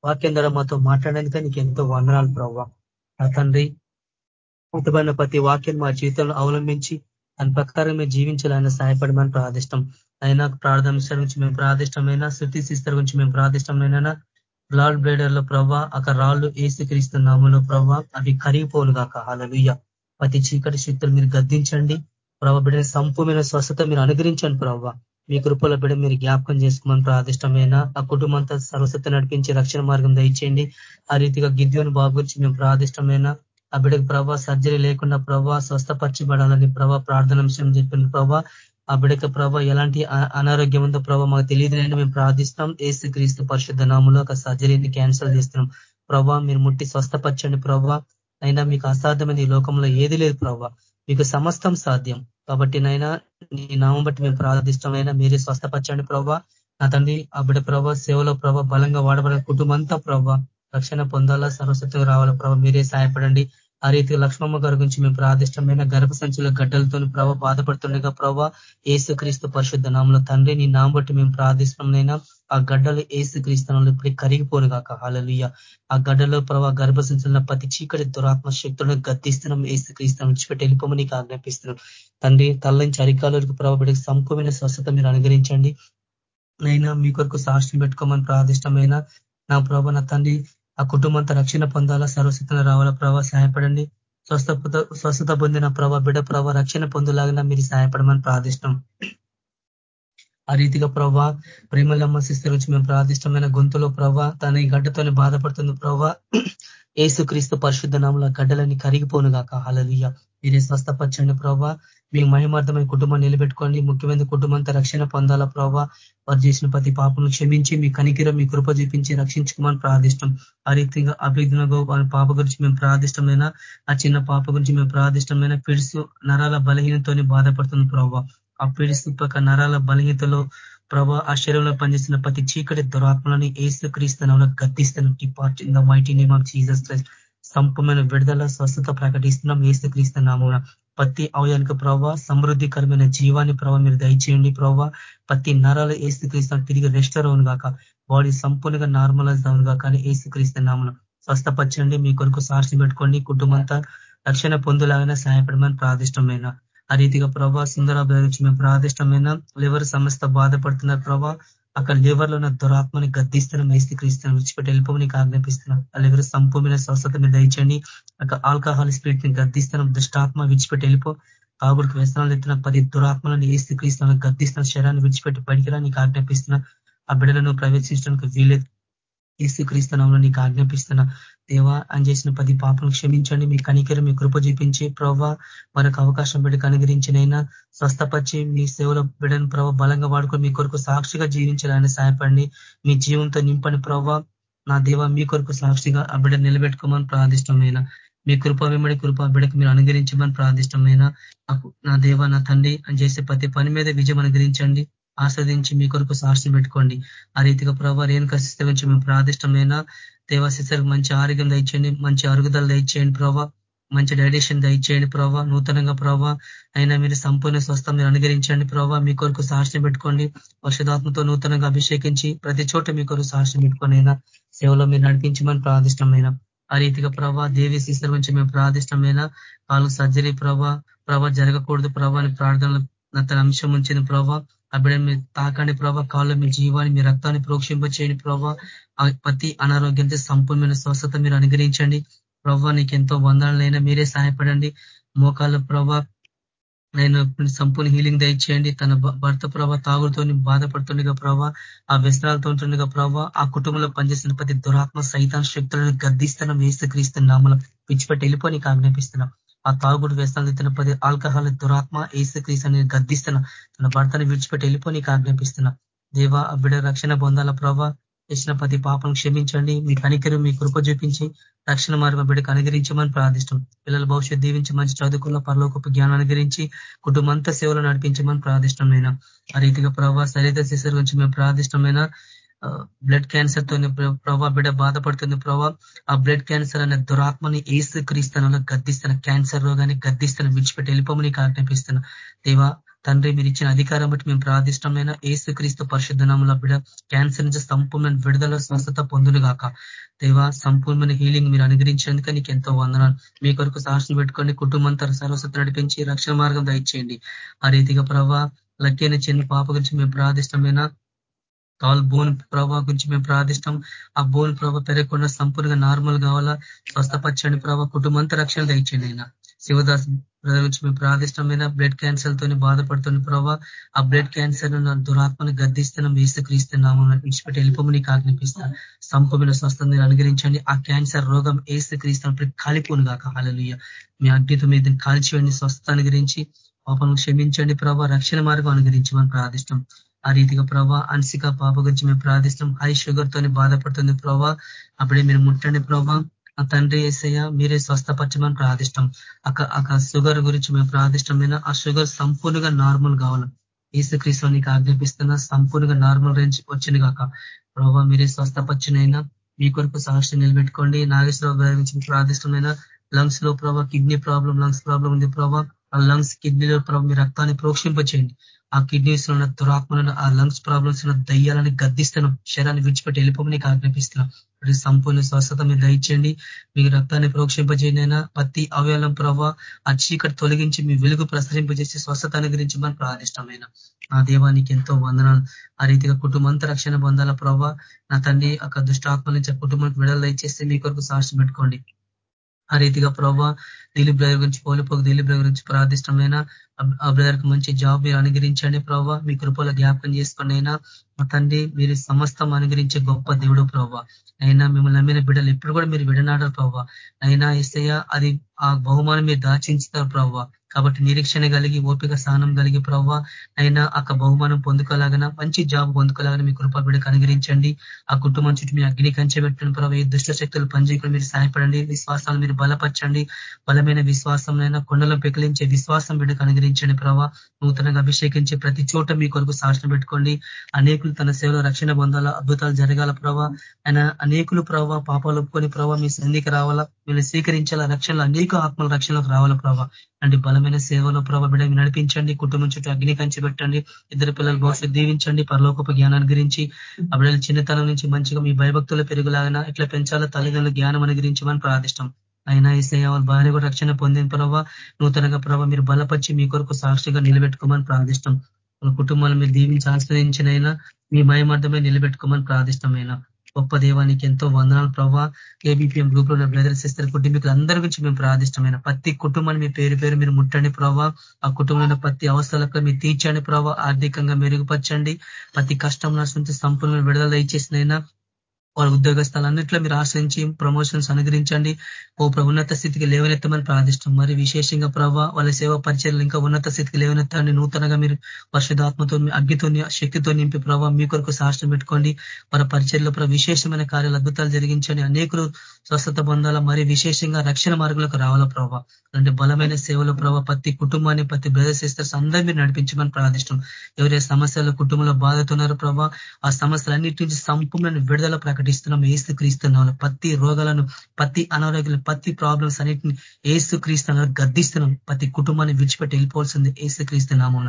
వాక్యం ద్వారా మాతో మాట్లాడేందుకే నీకు ఎంతో వందనాలు ప్రభావ నా తండ్రి ఉత్తమైన ప్రతి వాక్యం మా జీవితంలో అవలంబించి దాని ప్రకారం మేము జీవించాలని సహాయపడమని ప్రార్థిష్టం. అయినా ప్రార్థన గురించి మేము ప్రార్థిష్టమైనా శృతి శిస్తర గురించి మేము ప్రార్థిష్టమైనా బ్లాడ్ బ్రేడర్లో ప్రభా అక్కడ రాళ్ళు ఏసుక్రీస్తున్నాములో ప్రభా అవి కరిగిపోలు కాక అలలుయ్య ప్రతి చీకటి శక్తులు మీరు గద్దించండి. ప్రభ బిడ్డ సంపూర్ణ స్వస్థత మీరు అనుగ్రహించండి ప్రవ్వ. మీ కృపల బిడ మీరు జ్ఞాపకం చేసుకోమని ప్రాదిష్టమైన ఆ కుటుంబంతో సర్వసత నడిపించి రక్షణ మార్గం దయచేయండి. ఆ రీతిగా గిద్యోని బాబు గురించి మేము ప్రాదిష్టమైన ఆ బిడ్డకు ప్రభా సర్జరీ లేకుండా ప్రభా స్వస్థపరచబడాలని ప్రభా ప్రార్థన విషయం చెప్పిన ప్రభా ఆ బిడక ప్రభ ఎలాంటి అనారోగ్యం ఉందో ప్రభావ మాకు తెలియదు మేము ప్రార్థిస్తాం. ఏసు క్రీస్తు పరిశుద్ధ నామంలో ఒక సర్జరీని క్యాన్సిల్ చేస్తున్నాం. ప్రభా మీరు ముట్టి స్వస్థపరచండి ప్రభా. అయినా మీకు అసాధ్యమైన ఈ లోకంలో ఏది లేదు ప్రభా. మీకు సమస్తం సాధ్యం. కాబట్టి నైనా నీ నామం బట్టి మేము ప్రార్థిష్టమైనా మీరే స్వస్థపరచండి ప్రభావ నా తండ్రి ఆ బిడ్డ ప్రభా సేవలో ప్రభా బలంగా వాడబడిన కుటుంబంతా ప్రభా రక్షణ పొందాలా సరస్వతంగా రావాలా ప్రభావ మీరే సహాయపడండి. ఆ రీతి లక్ష్మమ్మ గారి గురించి మేము ప్రాదిష్టమైన గర్భ సంచుల గడ్డలతో ప్రభావ బాధపడుతుండగా ప్రభావ ఏసుక్రీస్తు పరిశుద్ధ నామంలో తండ్రి నీ నామం బట్టి మేము ప్రార్థిష్టమైనా ఆ గడ్డలు ఏసుక్రీస్తునంలో ఇప్పుడు కరిగిపోను కాక హాలలుయ్య ఆ గడ్డలో ప్రభావ గర్భ ప్రతి చీకటి దురాత్మ శక్తులను గద్దిస్తున్నాం. ఏసుక్రీస్తుని విడిచిపెట్టి వెళ్ళిపోమని ఆజ్ఞాపిస్తున్నాం. తండ్రి తల్లని అరికాలకు ప్రభావ బిడ్డకి సంపూర్ణ స్వస్థత మీరు అనుగ్రహించండి. నైనా మీ కొరకు సాక్షి పెట్టుకోమని ప్రాదిష్టమైన నా ప్రభా నా తండ్రి ఆ కుటుంబంతో రక్షణ పొందాలా సర్వస్థితంగా రావాలా ప్రభావ సహాయపడండి. స్వస్థ స్వస్థత పొందిన ప్రభావ బిడ్డ ప్రభావ రక్షణ పొందులాగినా మీరు సహాయపడమని ప్రార్థిష్టం. ఆ రీతిగా ప్రభా ప్రేమలమ్మ శిస్తు నుంచి మేము ప్రాదిష్టమైన గొంతులో ప్రభా తన ఈ గడ్డతోనే బాధపడుతుంది ప్రవ్వా. ఏసుక్రీస్తు పరిశుద్ధ నామల గడ్డలని కరిగిపోను గాక. హలలియ మీరే స్వస్థపరచండి ప్రవ్వా. మీ మహిమార్థమైన కుటుంబాన్ని నిలబెట్టుకోండి. ముఖ్యమైన కుటుంబంతో రక్షణ పొందాలా ప్రవ్వా. వారు చేసిన ప్రతి పాపను క్షమించి మీ కనికిరం మీ కృప చూపించి రక్షించుకోమని ప్రార్థిష్టం. ఆ రీతిగా అభిజ్ఞ పాప గురించి మేము ప్రార్థిష్టమైన ఆ చిన్న పాప గురించి మేము ప్రార్థిష్టమైన పిడుసు నరాల బలహీనతోని బాధపడుతుంది ప్రభావ ఆ పిడుసు పక్క నరాల బలహీతలో ప్రభా ఆ శరీరంలో పనిచేసిన ప్రతి చీకటి దురాత్మలని ఏసు క్రీస్తున్న గద్దిస్తున్నాం. Depart in the mighty name of Jesus Christ. సంపూర్ణమైన విడుదల స్వస్థత ప్రకటిస్తున్నాం ఏసు క్రీస్తున్నాము ప్రతి అవయానికి ప్రభావ సమృద్ధికరమైన జీవాన్ని ప్రభావ మీరు దయచేయండి ప్రభావ ప్రతి నరాలు ఏసు తిరిగి రెస్టర్ అవును కాక బాడీ సంపూర్ణంగా నార్మలైజ్ అవును కాక అని ఏసు క్రీస్తున్నాము స్వస్థపరచండి మీ కొరకు సాక్షి పెట్టుకోండి. కుటుంబంతా రక్షణ పొందులాగానే సహాయపడమని ప్రాదిష్టమైన ఆ రీతిగా ప్రభా సుందరాబాద్ నుంచి మేము ప్రాదిష్టమైన లివర్ సమస్త బాధపడుతున్నారు ప్రభా అక్కడ లివర్లో ఉన్న దురాత్మని గద్దిస్తున్నాం వేసి క్రీస్తున్న విడిచిపెట్టి వెళ్ళిపోమని ఆజ్ఞాపిస్తున్నాం. ఆ లివర్ సంపూర్ణ స్వస్థత మీద దయచండి అక్కడ ఆల్కహాల్ స్పిరిట్ని గద్దిస్తున్నాం దుష్టాత్మ విడిచిపెట్టి వెళ్ళిపో. కాబట్టి వ్యసనాలు ఎత్తున పది దురాత్మలను ఏసి క్రీస్తున్న గద్దిస్తున్న శరీరాన్ని విడిచిపెట్టి పడికిరా నీకు ఆజ్ఞాపిస్తున్నా. ఆ బిడ్డలను ప్రవేశించడానికి వీలేదు ఏసు క్రీస్తునంలో నీకు ఆజ్ఞాపిస్తున్నా. దేవా అని చేసిన పది పాపను క్షమించండి. మీ కనికరం మీ కృప చూపించి ప్రవ్వ మరొక అవకాశం పెట్టి కనుగరించినైనా స్వస్థపరిచి మీ సేవలో బిడని ప్రభావ బలంగా వాడుకొని మీ కొరకు సాక్షిగా జీవించాలని సహాయపడండి. మీ జీవంతో నింపని ప్రవ్వ. నా దేవ మీ కొరకు సాక్షిగా ఆ బిడ్డ నిలబెట్టుకోమని ప్రార్థిష్టమైన. మీ కృప వెంబడి కృప బిడకు మీరు అనుగరించమని ప్రార్థిష్టమైన. నా దేవ నా తండ్రి అని చేసే ప్రతి పని మీద విజయం అనుగ్రహించండి. ఆస్వాదించి మీ కొరకు సాక్షి పెట్టుకోండి. ఆ రీతిగా ప్రభావ రేణుక శిస్తు గురించి మేము ప్రార్థిష్టమైన. దేవాశిస్తలకు మంచి ఆరోగ్యం దయచేయండి మంచి అరుగుదల దయచేయండి ప్రభావ మంచి డైజెషన్ దయచేయండి ప్రభావ నూతనంగా ప్రభావ అయినా మీరు సంపూర్ణ స్వస్థ మీరు అనుగరించండి ప్రభావ మీ కొరకు సాహసం పెట్టుకోండి వర్షదాత్మతో నూతనంగా అభిషేకించి ప్రతి చోట మీ కొరకు సాహసం పెట్టుకొని అయినా సేవలో మీరు నడిపించమని ప్రార్థిష్టమైన ఆ రీతిగా ప్రభా దేవి శిశుల నుంచి మేము ప్రార్థిష్టమైన వాళ్ళకు సర్జరీ ప్రభా ప్రభా జరగకూడదు ప్రభా అని ప్రార్థనలు తన అంశం ఉంచింది ప్రభా. ఆ మీరు తాకండి ప్రభా కాళ్ళు మీ జీవాన్ని మీ రక్తాన్ని ప్రోక్షింపచేయండి ప్రభా. ప్రతి అనారోగ్యంతో సంపూర్ణమైన స్వస్థత మీరు అనుగ్రహించండి. ప్రభా నీకు ఎంతో వందనాలైనా మీరే సహాయపడండి. మోకాళ్ళ ప్రభా నేను సంపూర్ణ హీలింగ్ దయచేయండి. తన భర్త ప్రభా తాగుడుతో బాధపడుతుండగా ప్రభా ఆ వ్యసనాలతో ఉంటుండగా ప్రభా ఆ కుటుంబంలో పనిచేసిన ప్రతి దురాత్మ సైతాన్ శక్తులను గద్దిస్తున్నాం. వేస్తే క్రీస్తున్న పిచ్చిపెట్టి వెళ్ళిపోయి నీకు ఆజ్ఞాపిస్తున్నాం ఆ తాగుడు వ్యసనాలు తన పది ఆల్కహాల్ దురాత్మ ఏసు క్రీస్ అని గద్దిస్తున్నా తన భర్తను విడిచిపెట్టి వెళ్ళిపోయి నీకు ఆజ్ఞాపిస్తున్నా. దేవా బిడ రక్షణ పొందాల ప్రభా చేసిన ప్రతి పాపం క్షమించండి మీ కనికరు మీ కృప చూపించి రక్షణ మార్గం బిడ్డకు అనుగరించమని ప్రార్థిష్టం. పిల్లల భవిష్యత్ దీవించి మంచి చదువుకున్న పరలోకపు జ్ఞానం అనుగరించి కుటుంబంతా సేవలు నడిపించమని ప్రార్థిష్టమైన ఆ రీతిగా ప్రభావ సరిత శిశుల గురించి మేము ప్రార్థిష్టమైన బ్లడ్ క్యాన్సర్ తోని ప్రభా బిడ్డ బాధపడుతుంది ప్రభా. ఆ బ్లడ్ క్యాన్సర్ అనే దురాత్మని ఏసు క్రీస్తున్న గద్దిస్తున్న క్యాన్సర్ రోగాన్ని గద్దిస్తున్న విడిచిపెట్టి వెళ్ళిపోమని ఆజ్ఞాపిస్తున్నా. దేవా తండ్రి మీరు ఇచ్చిన అధికారం బట్టి మేము ప్రార్థిష్టమైన ఏసు క్రీస్తు పరిశుద్ధనాముల బిడ క్యాన్సర్ నుంచి సంపూర్ణ విడుదల స్వస్థత పొందును గాక దేవా సంపూర్ణమైన హీలింగ్ మీరు అనుగ్రహించేందుకు నీకు ఎంతో వందనాలు. మీ కొరకు సాహసం పెట్టుకొని కుటుంబంతో సర్వసత నడిపించి రక్షణ మార్గం దయచేయండి. ఆ రీతిగా ప్రభా లక్కైన చిన్న పాప గురించి మేము ప్రాదిష్టమైన కావాలి. బోన్ ప్రభావ గురించి మేము ప్రార్థిస్తాం. ఆ బోన్ ప్రభావ పెరగకుండా సంపూర్ణంగా నార్మల్ కావాలా? స్వస్థపచ్చండి ప్రభావ కుటుంబంతో రక్షణ దయచేయండి అయినా శివదాస్ బ్రదర్ గురించి మేము ప్రార్థిష్టమైన బ్లడ్ క్యాన్సర్ తోని బాధపడుతున్న ప్రభావ ఆ బ్లడ్ క్యాన్సర్ దురాత్మను గద్దిస్తున్నాం. వేసు క్రీస్తున్నాము విడిచిపెట్టి వెళ్ళిపోమని నీకు ఆజ్ఞాపిస్తాను సంపూర్ణ స్వస్థ మీరు అనుగరించండి ఆ క్యాన్సర్ రోగం ఏసు క్రీస్తున్నప్పుడు కాలిపోను కాక హాలలుయ్య మీ అగ్నితో మీద కాల్చివేయండి. స్వస్థత అనుగరించి పాపను క్షమించండి ప్రభావ రక్షణ మార్గం అనుగ్రహించమని ప్రార్థిష్టం ఆ రీతిగా ప్రభా అన్సిక పాప గురించి మేము ప్రార్థిస్తాం హై షుగర్ తోని బాధపడుతుంది ప్రభా. అప్పుడే మీరు ముట్టండి ప్రభా. ఆ తండ్రి ఏసయ్య మీరే స్వస్థపరచమని ప్రార్థిష్టం అక్క అక్క షుగర్ గురించి మేము ప్రార్థిష్టమైన ఆ షుగర్ సంపూర్ణంగా నార్మల్ కావాలి. ఈసుక్రీస్తు నీకు ఆజ్ఞాపిస్తున్న సంపూర్ణంగా నార్మల్ రేంజ్ వచ్చింది కాక. ప్రభావ మీరే స్వస్థపచ్చినైనా మీ కొరకు సాక్షి నిలబెట్టుకోండి. నాగేశ్వరరావు గారి ప్రార్థిష్టమైన లంగ్స్లో ప్రభావ కిడ్నీ ప్రాబ్లం లంగ్స్ ప్రాబ్లం ఉంది ప్రభావ ఆ లంగ్స్ కిడ్నీలో ప్రభావ మీ రక్తాన్ని ప్రోక్షింపచేయండి. ఆ కిడ్నీస్ ఉన్న దురాత్మలను ఆ లంగ్స్ ప్రాబ్లమ్స్ ఉన్న దయ్యాలని గద్దిస్తున్నాం శరీరాన్ని విడిచిపెట్టి వెళ్ళిపోమని నీకు ఆజ్ఞాపిస్తున్నాం. సంపూర్ణ స్వస్థత మీరు దయచేయండి. మీకు రక్తాన్ని ప్రోక్షింపజేయనైనా ప్రతి అవయవం ప్రభావ ఆ చీకటి తొలగించి మీ వెలుగు ప్రసరింపజేసి స్వస్థత గురించి మనం ప్రార్థిష్టమైన. నా దేవానికి ఎంతో వందనాలు. ఆ రీతిగా కుటుంబంత రక్షణ పొందాల ప్రభావ నా తండ్రి ఒక దుష్టాత్మ నుంచి కుటుంబానికి విడుదల దయచేస్తే మీ కొరకు సాక్షి పెట్టుకోండి. ఆ రీతిగా ప్రభావ దిలీప్ బ్రదర్ గురించి పోలిపోక దిలీప్ బ్రదర్ గురించి ప్రార్థిష్టమైన ఆ బ్రదర్ మంచి జాబ్ మీరు అనుగ్రహించండి ప్రభావ మీ కృపలో జ్ఞాపకం చేసుకోండి అయినా మా తండ్రి మీరు సమస్తం అనుగ్రహించే గొప్ప దేవుడు ప్రభావ అయినా మిమ్మల్ని నమ్మిన బిడ్డలు ఎప్పుడు కూడా మీరు విడనాడరు ప్రభావ అయినా ఇస్తయ్య అది ఆ బహుమానం మీరు దాచించుతారు ప్రభావ కాబట్టి నిరీక్షణ కలిగి ఓపిక స్థానం కలిగి ప్రవ్వ అయినా అక్క బహుమానం పొందుకోలాగన మంచి జాబ్ పొందుకోలాగన మీ కృప బిడ్డకు అనుగ్రహించండి. ఆ కుటుంబం చుట్టూ మీ అగ్ని కంచె పెట్టండి ప్రభావ ఈ దుష్ట శక్తులు పనిచేయకుండా మీరు సహాయపడండి. విశ్వాసాలు మీరు బలపరచండి. బలమైన విశ్వాసంలో కొండలను పెకిలించే విశ్వాసం బిడ్డకు అనుగ్రహించండి ప్రభావ నూతనంగా అభిషేకించే ప్రతి చోట మీ కొరకు సాక్షణ పెట్టుకోండి. అనేకులు తన సేవలో రక్షణ పొందాలా అద్భుతాలు జరగాల ప్రభావ ఆయన అనేకులు ప్రభావ పాపాలు ఒప్పుకొని ప్రభావ మీ సంధికి రావాలా మీరు స్వీకరించాలా రక్షణలో అనేక ఆత్మల రక్షణలకు రావాలా ప్రభావ అంటే బలమైన సేవలో ప్రభావ బిడ్డ నడిపించండి కుటుంబం చుట్టూ అగ్ని కంచి పెట్టండి ఇద్దరు పిల్లలు భవిష్యత్తు దీవించండి పరలోకపు జ్ఞానాన్ని గురించి ఆ బిడ్డల చిన్నతనం నుంచి మంచిగా మీ భయభక్తుల పెరుగులాగా ఇట్లా పెంచాలా తల్లిదండ్రుల జ్ఞానం అనుగ్రహించమని ప్రార్థిష్టం అయినా ఈ వాళ్ళ భార్య కూడా రక్షణ పొందిన ప్రభావ నూతనంగా ప్రభావ మీరు బలపరిచి మీ కొరకు సాక్షిగా నిలబెట్టుకోమని ప్రార్థిష్టం వాళ్ళ కుటుంబాలను మీరు దీవించి ఆశ్రయించినైనా మీ మయమర్థమే నిలబెట్టుకోమని ప్రార్థిష్టమైనా గొప్ప దేవానికి ఎంతో వందనాలు ప్రభావ కేబీపీఎం గ్రూప్లో ఉన్న బ్రదర్ సిస్టర్ కుటుంబీకులు అందరి గురించి మేము ప్రార్థిష్టమైన ప్రతి కుటుంబాన్ని మీ పేరు పేరు మీరు ముట్టండి ప్రభావ ఆ కుటుంబంలో ప్రతి అవసరాలకు మీరు తీర్చండి ప్రభావ ఆర్థికంగా మెరుగుపరచండి. ప్రతి కష్టం నుంచి సంపూర్ణ విడుదల ఇచ్చేసినైనా వారి ఉద్యోగ స్థలాన్నింటిలో మీరు ఆశ్రయించి ప్రమోషన్స్ అనుగ్రహించండి. ఓ ఉన్నత స్థితికి లేవనెత్తమని ప్రార్థిష్టం. మరి విశేషంగా ప్రభావ వాళ్ళ సేవా పరిచయలు ఇంకా ఉన్నత స్థితికి లేవనెత్తండి. నూతనగా మీరు పరిశుధాత్మతో అగ్గితో శక్తితో నింపి ప్రభావ మీ కొరకు సాహసం పెట్టుకోండి. వారి పరిచయలో విశేషమైన కార్యాలు అద్భుతాలు జరిగించండి. అనేకులు స్వస్థత పొందాల? మరి విశేషంగా రక్షణ మార్గంలోకి రావాలా ప్రభావ అంటే బలమైన సేవల ప్రభావ ప్రతి కుటుంబాన్ని ప్రతి బ్రదర్ సిస్టర్స్ అందరూ మీరు నడిపించమని ప్రార్థిష్టం ఎవరైనా సమస్యలు కుటుంబంలో బాధతున్నారో ప్రభావ ఆ సమస్యలన్నిటి నుంచి సంపూర్ణ విడుదల ప్రకటిస్తున్నాం. ఏసు క్రీస్తున్నాం ప్రతి రోగాలను ప్రతి అనారోగ్యాలను ప్రతి ప్రాబ్లమ్స్ అన్నిటిని ఏసు క్రీస్తున్నారు గద్దిస్తున్నాం. ప్రతి కుటుంబాన్ని విడిచిపెట్టి వెళ్ళిపోవాల్సింది ఏసు క్రీస్తున్నాము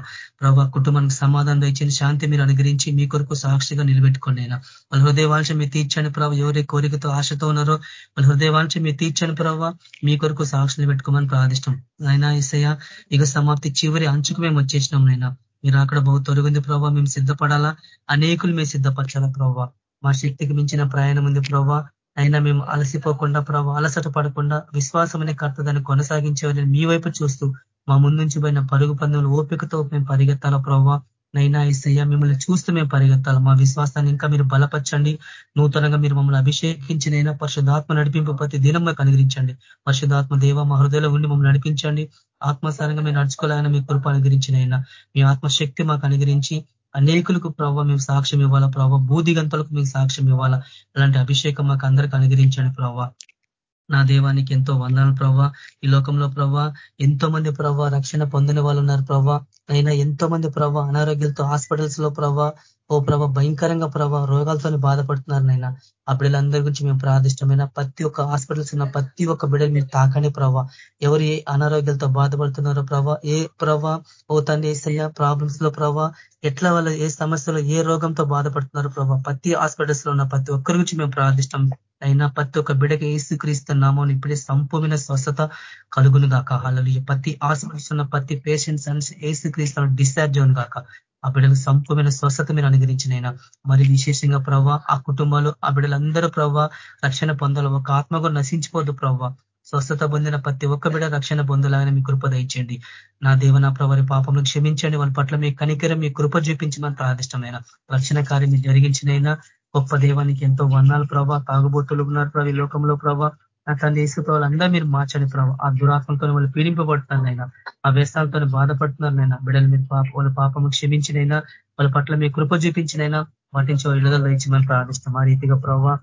ప్రభా కుటుంబానికి సమాధానం ఇచ్చిన శాంతి మీరు అనుగ్రహించి మీ కొరకు సాక్షిగా నిలబెట్టుకోండి అయినా వాళ్ళ హృదయవాంశం మీరు తీర్చని ప్రభావ ఎవరి కోరికతో ఆశతో ఉన్నారో మన హృదయవాంచి మీరు తీర్చాను ప్రభావ మీ కొరకు సాక్షులు పెట్టుకోమని ప్రార్థిష్టం. అయినా ఈసయ ఇక సమాప్తి చివరి అంచుకు మేము వచ్చేసినాం నైనా మీరు అక్కడ బహు తొలగింది ప్రభావ మేము సిద్ధపడాలా? అనేకులు మేము సిద్ధపరచాలా ప్రభావ మా శక్తికి మించిన ప్రయాణం ఉంది ప్రభావ అయినా మేము అలసిపోకుండా ప్రభావ అలసట పడకుండా విశ్వాసం అనే కర్తదాన్ని కొనసాగించేవారిని మీ వైపు చూస్తూ మా ముందుంచి పోయిన పరుగు పందెంలో ఓపికతో మేము పరిగెత్తాల ప్రభావ నైనా ఈసయ్య మిమ్మల్ని చూస్తూ మేము పరిగెత్తాలి. మా విశ్వాసాన్ని ఇంకా మీరు బలపరచండి. నూతనంగా మీరు మమ్మల్ని అభిషేకించినైనా పరిశుధాత్మ నడిపింపు ప్రతి దినం మాకు అనుగ్రహించండి. పరిశుధాత్మ దేవ మా హృదయంలో ఉండి మమ్మల్ని నడిపించండి. ఆత్మసారంగా మేము నడుచుకోలేదని మీ కృప అనుగ్రహించినైనా మీ ఆత్మశక్తి మాకు అనుగ్రహించి అనేకులకు ప్రభావ మేము సాక్ష్యం ఇవ్వాలా? ప్రభావ బూది గంతలకు మీకు సాక్ష్యం ఇవ్వాలా? అలాంటి అభిషేకం మాకు అందరికి అనుగ్రహించండి ప్రభావ నా దేవానికి ఎంతో వందనాలు ప్రభావ ఈ లోకంలో ప్రభావ ఎంతో మంది ప్రవ్వా రక్షణ పొందిన వాళ్ళు ఉన్నారు ప్రవ్వా. అయినా ఎంతో మంది ప్రభావ అనారోగ్యాలతో హాస్పిటల్స్లో ప్రవ్వా ఓ ప్రభ భయంకరంగా ప్రభావ రోగాలతో బాధపడుతున్నారు నైనా ఆ బిడ్డలందరి గురించి మేము ప్రార్థిష్టమైన ప్రతి ఒక్క హాస్పిటల్స్ ఉన్న ప్రతి ఒక్క బిడ్డలు మీరు తాకని ప్రభావ ఎవరు ఏ అనారోగ్యాలతో బాధపడుతున్నారో ప్రభా ఏ ప్రభా ఓ తండ్రి ఏసయ్య ప్రాబ్లమ్స్లో ప్రభా ఎట్లా వాళ్ళ ఏ సమస్యలో ఏ రోగంతో బాధపడుతున్నారో ప్రభా ప్రతి హాస్పిటల్స్లో ఉన్న ప్రతి ఒక్కరి గురించి మేము ప్రార్థిష్టం. అయినా ప్రతి ఒక్క బిడకి ఏసుక్రీస్తున్నామో ఇప్పుడే సంపూర్ణ స్వస్థత కలుగును గాక. వాళ్ళు ప్రతి హాస్పిటల్స్ ఉన్న ప్రతి పేషెంట్స్ అని ఏసుక్రీస్తున్న డిశ్చార్జ్ అవును గాక. ఆ బిడ్డలకు సంపూర్ణ స్వస్థత మీరు అనుగ్రహించినైనా. మరి విశేషంగా ప్రభావ ఆ కుటుంబాలు ఆ బిడ్డలందరూ ప్రభావ రక్షణ పొందాలి ఒక ఆత్మ కూడా నశించిపోద్దు ప్రభావ స్వస్థత పొందిన ప్రతి ఒక్క బిడ రక్షణ పొందాలని మీ కృప దయించండి నా దేవ నా ప్రవారి పాపంలో క్షమించండి. వాళ్ళ పట్ల మీ కనికరం మీ కృప చూపించమని ప్రాదిష్టమైన రక్షణ కార్యం జరిగించినైనా గొప్ప దేవానికి ఎంతో వర్ణాలు ప్రభావ తాగుబోతులు ఉన్నారు ప్రభావ లోకంలో ప్రభావ నా తండ్రి ఏసు వాళ్ళందరూ మీరు మార్చండి ప్రభావ ఆ దురాత్మలతో వాళ్ళు పీడింపబడుతున్నారు నైనా ఆ వ్యసాలతో బాధపడుతున్నారు నైనా బిడ్డలు మీరు పాప వాళ్ళ పాపము క్షమించినైనా వాళ్ళ పట్ల మీ కృప చూపించినైనా వాటించి విడుదల ఇచ్చి మనం ప్రార్థిస్తాం ఆ రీతిగా ప్రభావ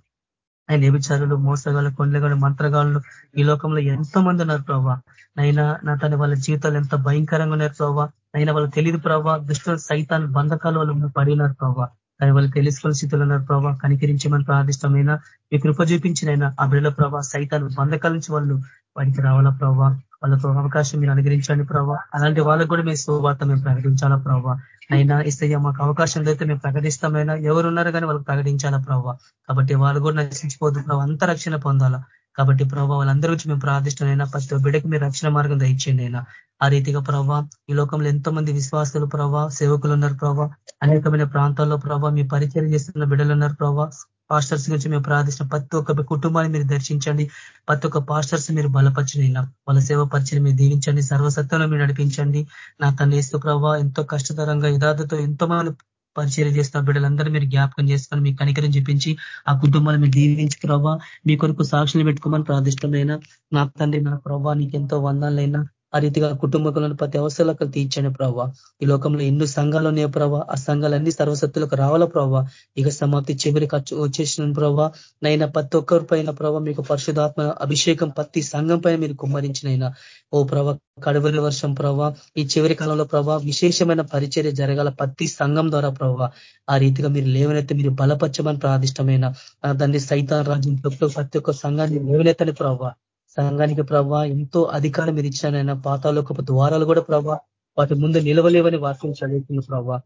ఆయన వ్యభిచారులు మోసగాళ్ళు కొండగాళ్ళు మంత్రగాళ్ళు ఈ లోకంలో ఎంతో మంది ఉన్నారు ప్రభావ నైనా నా తన వాళ్ళ జీవితాలు ఎంత భయంకరంగా ఉన్నారు ప్రభావ అయినా వాళ్ళు తెలియదు ప్రభావ దుష్ట సైతాన్ని బంధకాలు వాళ్ళు పడినారు ప్రభావ కానీ వాళ్ళు తెలుసుకోని స్థితిలో ఉన్నారు ప్రభావ కనికరించమని ప్రార్థిష్టమైన మీ కృప చూపించినైనా ఆ బిడ్డల ప్రభావ సైతాన్ని బంధకాల నుంచి వాళ్ళు వాడికి రావాలా ప్రభావ వాళ్ళతో అవకాశం మీరు అనుగ్రహించండి ప్రభావ అలాంటి వాళ్ళకు కూడా మేము శుభవార్త మేము ప్రకటించాలా ప్రభావ అయినా ఇస్తయ్య మాకు అవకాశం అయితే మేము ప్రకటిస్తామైనా? ఎవరున్నారు కానీ వాళ్ళకి ప్రకటించాలా ప్రభావ కాబట్టి వాళ్ళు కూడా నశించిపోదు ప్రభావ అంత రక్షణ పొందాలా? కాబట్టి ప్రభావ వాళ్ళందరి గురించి మేము ప్రార్థిష్టమైనా ప్రతి బిడ్డకి మీరు రక్షణ మార్గం దయచేయండి అయినా. ఆ రీతిగా ప్రభావ ఈ లోకంలో ఎంతో మంది విశ్వాసులు ప్రభావ సేవకులు ఉన్నారు ప్రభావ అనేకమైన ప్రాంతాల్లో ప్రభావ మీ పరిచయం చేస్తున్న బిడ్డలు ఉన్నారు ప్రభావ పాస్టర్స్ గురించి మేము ప్రార్థించిన ప్రతి ఒక్క కుటుంబాన్ని మీరు దర్శించండి. ప్రతి ఒక్క పాస్టర్స్ మీరు బలపరిచిన వాళ్ళ సేవ పరిచయం మీరు దీవించండి. సర్వసత్వంలో మీరు నడిపించండి. నా తన ఏసు ప్రభావ ఎంతో కష్టతరంగా యథార్థతో ఎంతో మంది పరిచయం చేస్తున్న బిడ్డలందరూ మీరు జ్ఞాపకం చేసుకొని మీ కనికరం చూపించి ఆ కుటుంబాన్ని మీరు దీవించి ప్రభావ మీ కొరకు సాక్షులు పెట్టుకోమని ప్రార్థిష్టమైన నా తండ్రి నా ప్రభావ నీకు ఎంతో వందాలైనా ఆ రీతిగా కుటుంబకులను ప్రతి అవసరాలకు తీర్చండి ప్రభావ ఈ లోకంలో ఎన్నో సంఘాలు ఉన్నాయి ప్రభావ ఆ సంఘాలన్నీ సర్వసత్తులకు రావాలా ప్రభావ ఇక సమాప్తి చివరి ఖర్చు వచ్చేసిన ప్రభావ నైనా ప్రతి ఒక్కరి పైన ప్రభావ మీకు పరిశుధాత్మ అభిషేకం ప్రతి సంఘం పైన మీరు కుమ్మరించినైనా. ఓ ప్రభా కడువరి వర్షం ప్రభావ ఈ చివరి కాలంలో ప్రభావ విశేషమైన పరిచర్య జరగాల ప్రతి సంఘం ద్వారా ప్రభావ ఆ రీతిగా మీరు లేవనైతే మీరు బలపరచమని ప్రాదిష్టమైన దాన్ని సైతాన్ రాజ్యం ప్రతి ఒక్క సంఘాన్ని లేవనెత్తని ప్రభావ సంఘానికి ప్రభా ఎంతో అధికారం మీరు ఇచ్చానైనా పాతాలోకపు ద్వారాలు కూడా ప్రభా వాటి ముందు నిలవలేవని వాక్యం చదువుతున్న ప్రభా.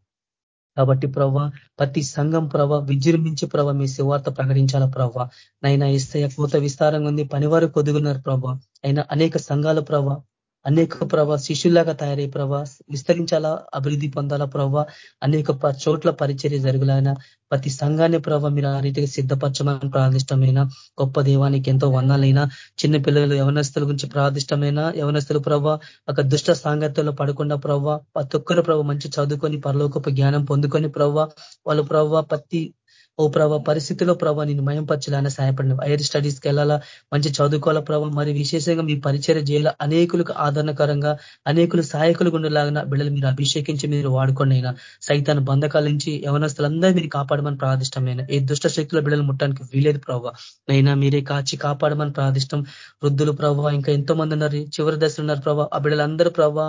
కాబట్టి ప్రభా ప్రతి సంఘం ప్రభ విజృంభించి ప్రభా మీ శివార్త ప్రకటించాల ప్రభా. నైనా ఇస్తే కోత విస్తారంగా ఉంది పనివారు కొదుగున్నారు ప్రభా. అయినా అనేక సంఘాల ప్రభా అనేక ప్రభ శిష్యులాగా తయారై ప్రభా విస్తరించాలా అభివృద్ధి పొందాలా ప్రభా అనేక చోట్ల పరిచర్య జరుగులైన ప్రతి సంఘాన్ని ప్రభావ మీరు ఆ రీతిగా సిద్ధపరచమని ప్రార్థిష్టమైన గొప్ప దేవానికి ఎంతో వందాలైనా చిన్న పిల్లలు యవనస్తుల గురించి ప్రార్థిష్టమైన యవనస్తులు ప్రభావ ఒక దుష్ట సాంగత్యంలో పడకుండా ప్రభావ ప్రతి ఒక్కరు ప్రభ మంచి చదువుకొని పరలోకపు జ్ఞానం పొందుకొని ప్రభావ వాళ్ళు ప్రభావ ప్రతి ఓ ప్రభా పరిస్థితిలో ప్రభావ నేను మయంపరచాలని సహాయపడిన హైయర్ స్టడీస్కి వెళ్ళాలా? మంచి చదువుకోవాలా ప్రభావ మరి విశేషంగా మీ పరిచయం చేయాల అనేకులకు ఆదరణకరంగా అనేకులు సహాయకులు ఉండేలాగా బిడ్డలు మీరు అభిషేకించి మీరు వాడుకోండి అయినా. సైతాన్ బంధకాల నుంచి యవనస్తులందరూ మీరు కాపాడమని ప్రార్థిష్టమైన ఏ దుష్ట శక్తుల బిడ్డలు ముట్టడానికి వీలేదు ప్రభావ అయినా మీరే కాచి కాపాడమని ప్రాదిష్టం వృద్ధులు ప్రభావ ఇంకా ఎంతో మంది ఉన్నారు. చివరి దశలు ఉన్నారు ప్రభావ ఆ బిడ్డలందరూ ప్రభావ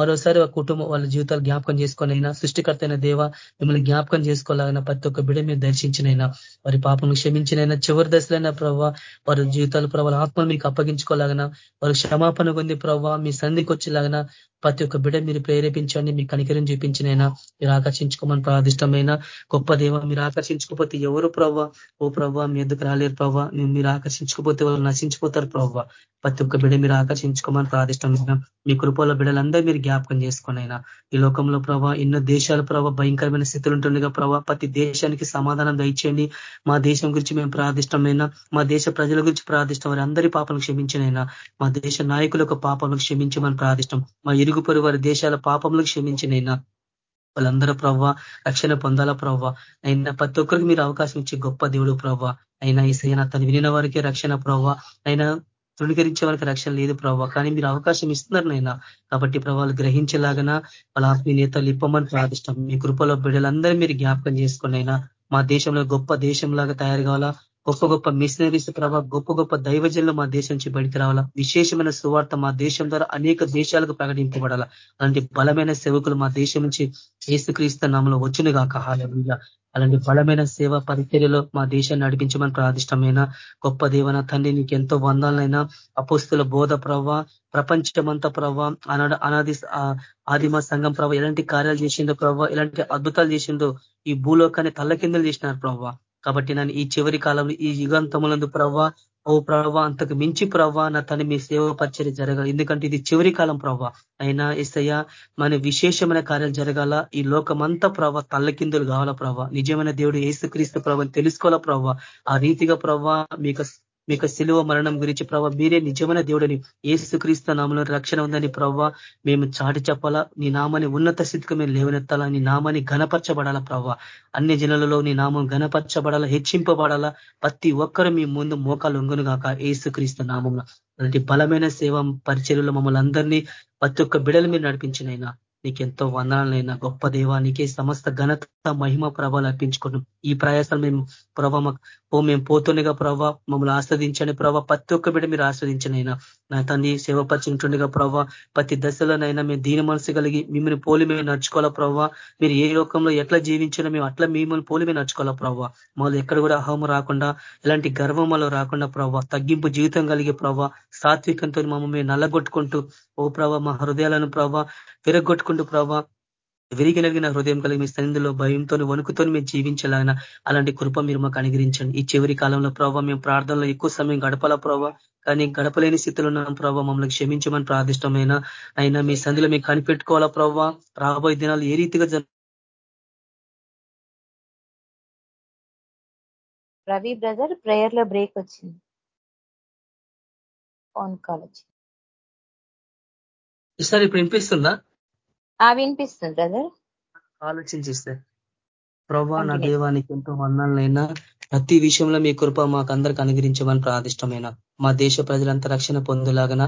మరోసారి ఆ కుటుంబం వాళ్ళ జీవితాలు జ్ఞాపకం చేసుకొని అయినా సృష్టికర్త అయిన దేవ మిమ్మల్ని జ్ఞాపకం చేసుకోలేగిన ప్రతి ఒక్క బిడ్డ మీరు దర్శించినైనా వారి పాపం క్షమించినైనా చివరి దశలైన ప్రభావ వారి జీవితాలు ప్రభావ ఆత్మను మీకు అప్పగించుకోలాగన వారు క్షమాపణ పొంది ప్రభావ మీ సంధికి వచ్చేలాగన ప్రతి ఒక్క బిడ్డ మీరు ప్రేరేపించండి మీ కనికరం చూపించినైనా మీరు ఆకర్షించుకోమని ప్రాదిష్టమైన గొప్ప దేవ మీరు ఆకర్షించుకోపోతే ఎవరు ప్రభావ ఓ ప్రభావ మీ ఎందుకు రాలేరు ప్రభావ మీరు ఆకర్షించుకోపోతే వాళ్ళు నశించిపోతారు ప్రవ్వ. ప్రతి ఒక్క బిడ్డ మీరు ఆకర్షించుకోమని ప్రాదిష్టమైన మీ కృపలో బిడ్డలందరూ మీరు జ్ఞాపకం చేసుకునైనా. ఈ లోకంలో ప్రభావ ఎన్నో దేశాల ప్రభావ భయంకరమైన స్థితులు ఉంటుండగా ప్రభావ ప్రతి దేశానికి సమాధానం దయచేయండి. మా దేశం గురించి మేము ప్రార్థిష్టమైనా మా దేశ ప్రజల గురించి ప్రార్థిష్టం వారి అందరి పాపను క్షమించినైనా మా దేశ నాయకులకు పాపలను క్షమించమని ప్రార్థిష్టం మా ఇరుగు పొరు వారి దేశాల పాపములకు క్షమించినైనా. వాళ్ళందరూ ప్రవ్వ రక్షణ పొందాలా ప్రవ్వ. అయినా ప్రతి ఒక్కరికి మీరు అవకాశం ఇచ్చే గొప్ప దేవుడు ప్రవ్వ. అయినా ఈ సైనా తను వినిన వారికే రక్షణ ప్రవ్వ. అయినా తృణీకరించే వారికి రక్షణ లేదు ప్రభావ కానీ మీరు అవకాశం ఇస్తున్నారు నైనా కాబట్టి ప్రభావాలు గ్రహించేలాగన వాళ్ళ ఆత్మీయ నేతలు ఇప్పమని ప్రార్థిష్టం మీ కృపలో బిడ్డలందరూ మీరు జ్ఞాపకం చేసుకుని అయినా మా దేశంలో గొప్ప దేశంలాగా తయారు కావాలా? గొప్ప గొప్ప మిషనరీస్ ప్రభావ గొప్ప గొప్ప దైవజనులు మా దేశం నుంచి బయటికి రావాలా? విశేషమైన సువార్త మా దేశం ద్వారా అనేక దేశాలకు ప్రకటింపబడాలా? అలాంటి బలమైన సేవకులు మా దేశం నుంచి ఏసుక్రీస్తు నామలో వచ్చును కాక హాలూయ అలాంటి బలమైన సేవ పరిచర్యలో మా దేశాన్ని నడిపించమని ప్రాదిష్టమైన గొప్ప దేవన తండ్రి నీకు ఎంతో వందాలైనా అపోస్తుల బోధ ప్రవ్వ ప్రపంచమంతా ప్రవ్వ అనాడు అనాది ఆదిమ సంఘం ప్రభావ ఎలాంటి కార్యాలు చేసిందో ప్రవ్వ ఎలాంటి అద్భుతాలు చేసిందో ఈ భూలోకాన్ని తల్లకిందలు చేసినారు ప్రవ్వ కాబట్టి నన్ను ఈ చివరి కాలంలో ఈ యుగంతములందు ప్రవ్వా ఓ ప్రవ్వ అంతకు మించి ప్రవ్వ నా తను మీ సేవ పరిచయం జరగాలి. ఎందుకంటే ఇది చివరి కాలం ప్రవ్వ. అయినా ఇస్తయ్య మన విశేషమైన కార్యాలు జరగాల. ఈ లోకమంతా ప్రవ్వ తల్లకిందులు కావాలా ప్రవ్వ. నిజమైన దేవుడు ఏసుక్రీస్తు ప్రభ తెలుసుకోవాలా ప్రవ్వ? ఆ రీతిగా ప్రవ్వ మీకు మీకు సిలువ మరణం గురించి ప్రభావ మీరే నిజమైన దేవుడని ఏసుక్రీస్తు నామంలో రక్షణ ఉందని ప్రవ్వ మేము చాటి చెప్పాలా? నీ నామాన్ని ఉన్నత స్థితికి మేము లేవనెత్తాలా? నీ నామాన్ని ఘనపరచబడాలా ప్రభావ అన్ని జనులలో నీ నామం ఘనపరచబడాలా? హెచ్చింపబడాలా? ప్రతి ఒక్కరు మీ ముందు మోకాలు ఒంగును కాక ఏసుక్రీస్తు నామంలో. అలాంటి బలమైన సేవ పరిచర్యలో మమ్మల్ని అందరినీ ప్రతి ఒక్క బిడలు మీరు నడిపించినైనా. నీకెంతో వందనాలైనా గొప్ప దేవానికి సమస్త ఘనత మహిమ ప్రభాలు అర్పించుకున్నాం ఈ ప్రయాసాలు మేము ప్రభా ఓ మేము పోతుండగా ప్రభావ మమ్మల్ని ఆస్వాదించండి ప్రభావ ప్రతి ఒక్క బిడ్డ మీరు ఆస్వాదించనైనా. నా తండ్రి సేవపరిచింటుండగా ప్రభావ ప్రతి దశలోనైనా మేము దీని మనసు కలిగి మిమ్మల్ని పోలి మేము నడుచుకోవాలా ప్రభావ మీరు ఏ లోకంలో ఎట్లా జీవించినా మేము అట్లా మిమ్మల్ని పోలి మేము నడుచుకోవాలా ప్రభావ మమ్మల్ని ఎక్కడ కూడా అహం రాకుండా ఎలాంటి గర్వమలో రాకుండా ప్రభావ తగ్గింపు జీవితం కలిగే ప్రభావ సాత్వికంతో మమ్మల్ని నల్లగొట్టుకుంటూ ఓ ప్రభావ మా హృదయాలను ప్రభావ విరగొట్టుకుంటూ ప్రభావ విరిగినగిన హృదయం కలిగి మీ సన్నిధిలో భయంతో వణుకుతో మేము జీవించలాగిన అలాంటి కృప మీరు మాకు అనుగ్రహించండి. ఈ చివరి కాలంలో ప్రభావ మేము ప్రార్థనలో ఎక్కువ సమయం గడపాలా ప్రభావ కానీ గడపలేని స్థితిలో ఉన్నాం ప్రభావ మమ్మల్ని క్షమించమని ప్రార్థిష్టమైన అయినా మీ సంధిలో మేము కనిపెట్టుకోవాలా ప్రభావ రాబోయే దినాలు ఏ రీతిగా రవి బ్రదర్ ప్రేయర్లో బ్రేక్ వచ్చింది. ఫోన్ కాల్ వచ్చింది. ఈసారి ఇప్పుడు వినిపిస్తుందా? ఆ వినిపిస్తుంది బ్రదర్. ఆలోచించిస్తే. ప్రభా నా దేవానికి ఎంతో వందాలైనా ప్రతి విషయంలో మీ కృప మాకు అందరికి అనుగ్రహించమని ప్రాదిష్టమైన మా దేశ ప్రజలంతా రక్షణ పొందేలాగన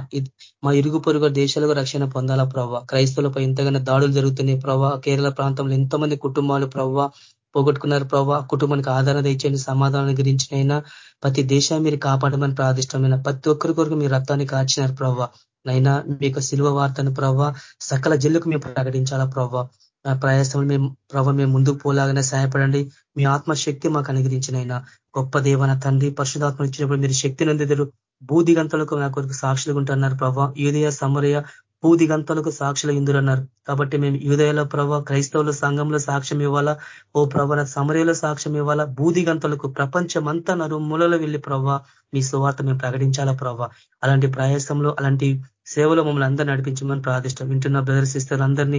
మా ఇరుగు పొరుగు దేశాలకు రక్షణ పొందాలా ప్రభావ క్రైస్తవులపై ఎంతగానో దాడులు జరుగుతున్నాయి ప్రభావ కేరళ ప్రాంతంలో ఎంతో మంది కుటుంబాలు ప్రభావ పోగొట్టుకున్నారు ప్రభావ కుటుంబానికి ఆదరణ ఇచ్చని సమాధానం గురించినైనా ప్రతి దేశాన్ని మీరు కాపాడమని ప్రాదిష్టమైన ప్రతి ఒక్కరి కొరకు మీరు రక్తాన్ని కాచినారు ప్రభావ నైనా మీకు శిల్వ వార్తను ప్రవ్వ సకల జిల్లుకు మేము ప్రకటించాలా ప్రభావ ప్రయాసం మేము ప్రభావ మేము ముందుకు పోలాగానే సహాయపడండి. మీ ఆత్మశక్తి మాకు అనుగ్రహించినైనా. గొప్ప దేవన తండ్రి పరిశుధాత్మ ఇచ్చినప్పుడు మీరు శక్తి నందిదరు. భూదిగంతలకు నా కొరకు సాక్షులుగా ఉంటున్నారు ప్రభావ యూదయ సమరయ పూదిగంతలకు సాక్షులు ఇందురన్నారు కాబట్టి మేము యూదయలో ప్రభ క్రైస్తవుల సంఘంలో సాక్ష్యం ఇవ్వాలా? ఓ ప్రభ సమరయలో సాక్ష్యం ఇవ్వాలా? బూదిగంతలకు ప్రపంచమంతా నరుమూలలో వెళ్ళి ప్రభా మీ సువార్త మేము ప్రకటించాలా ప్రభావ అలాంటి ప్రయాసంలో అలాంటి సేవలో మమ్మల్ని అందరూ నడిపించమని ప్రార్థిష్టం. వింటున్న బ్రదర్స్ ఇస్తారు అందరినీ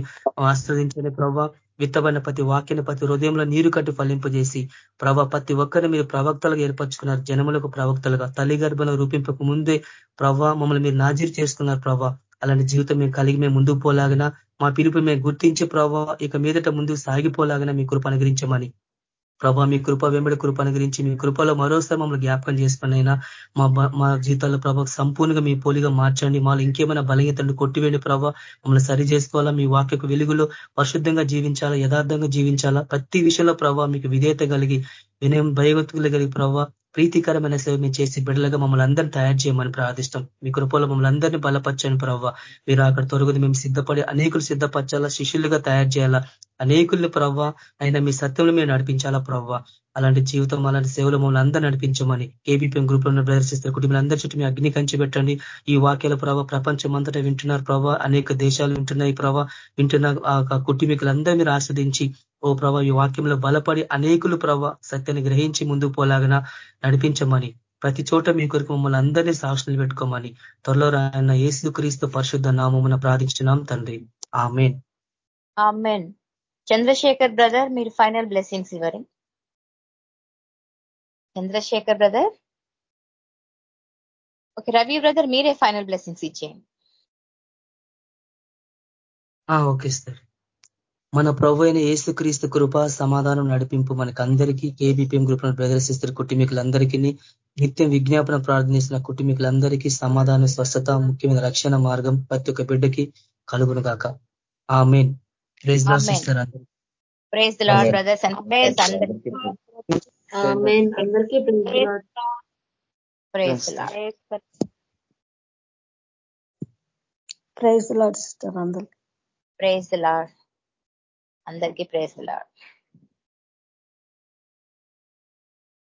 ఆస్వాదించని ప్రభావ విత్తబడిన ప్రతి వాక్యాన్ని ప్రతి హృదయంలో నీరు కట్టి ఫలింపజేసి ప్రభా ప్రతి ఒక్కరిని మీరు ప్రవక్తలుగా ఏర్పరచుకున్నారు జనములకు ప్రవక్తలుగా. తల్లి గర్భంలో రూపింపక ముందే ప్రభా మమ్మల్ని మీరు నాజీరు చేసుకున్నారు ప్రభా అలాంటి జీవితం మేము కలిగి మేము ముందుకు పోలాగినా? మా పిలుపు మేము గుర్తించి ప్రభావ ఇక మీదట ముందుకు సాగిపోలాగినా మీ కృప అనుగ్రించమని ప్రభా మీ కృప వెంబడి కృప అనుగ్రించి మీ కృపలో మరోసారి మమ్మల్ని జ్ఞాపకం చేసుకున్నైనా మా మా జీవితాల్లో ప్రభావ సంపూర్ణంగా మీ పోలిగా మార్చండి. మాలో ఇంకేమైనా బలహీతను కొట్టివేండి ప్రభావ మమ్మల్ని సరి చేసుకోవాలా? మీ వాక్యకు వెలుగులో పరిశుద్ధంగా జీవించాలా? యథార్థంగా జీవించాలా? ప్రతి విషయంలో ప్రభావ మీకు విధేయత కలిగి వినయం భయగతులు కలిగి ప్రభావ ప్రీతికరమైన సేవ మేము చేసి బిడ్డలుగా మమ్మల్ని అందరినీ తయారు చేయమని ప్రార్థిస్తాం. మీ కృపలో మమ్మల్ని అందరినీ బలపరచని ప్రవ్వ. మీరు అక్కడ తొలగదు మేము సిద్ధపడి అనేకులు సిద్ధపరచాలా శిష్యులుగా తయారు చేయాలా? అనేకుల్ని ప్రవ్వ అయినా మీ సత్యంలో మేము నడిపించాలా ప్రవ్వ? అలాంటి జీవితం అలాంటి సేవలు మమ్మల్ని అందరూ నడిపించమని కేబీపీఎం గ్రూప్లో ప్రదర్శిస్తారు కుటుంబాలందరి చుట్టూ మీ అగ్ని కంచి పెట్టండి. ఈ వాక్యాల ప్రభావ ప్రపంచం అంతటా వింటున్నారు ప్రభావ అనేక దేశాలు వింటున్నాయి ప్రభావ వింటున్న కుటుంబీకులందరూ మీరు ఆస్వాదించి ఓ ప్రభ ఈ వాక్యంలో బలపడి అనేకులు ప్రభ సత్యాన్ని గ్రహించి ముందుకు పోలాగన నడిపించమని ప్రతి చోట మీ కొరకు మమ్మల్ని అందరినీ సాక్షులు పెట్టుకోమని త్వరలో రాయన్న ఏసు క్రీస్తు పరిశుద్ధ నామమున ప్రార్థించినాం తండ్రి. ఆమెన్. ఆమెన్. చంద్రశేఖర్ బ్రదర్ మీరు ఫైనల్ బ్లెస్సింగ్స్ ఇవ్వరు. Chandrashekar brother. Okay Ravi brother మీరే ఫైనల్ బ్లెస్సింగ్స్ ఇచ్చేయండి. ఓకే సార్ మన ప్రభు అయిన ఏసుక్రీస్తు కృప సమాధానం నడిపింపు మనకు అందరికీ కేబీపీఎం గ్రూప్ ప్రదర్శిస్తున్న కుటుంబీకులందరికీ నిత్యం విజ్ఞాపన ప్రార్థనిస్తున్న కుటుంబీకులందరికీ సమాధాన స్వస్థత ముఖ్యమైన రక్షణ మార్గం ప్రతి ఒక్క బిడ్డకి కలుగును గాక ఆ మెయిన్ ప్రైజ్ సిస్టర్ అందరూ praise brothers and praise praise lord sister అందరికి. Praise lord. అందరికీ ప్రేసలాడు.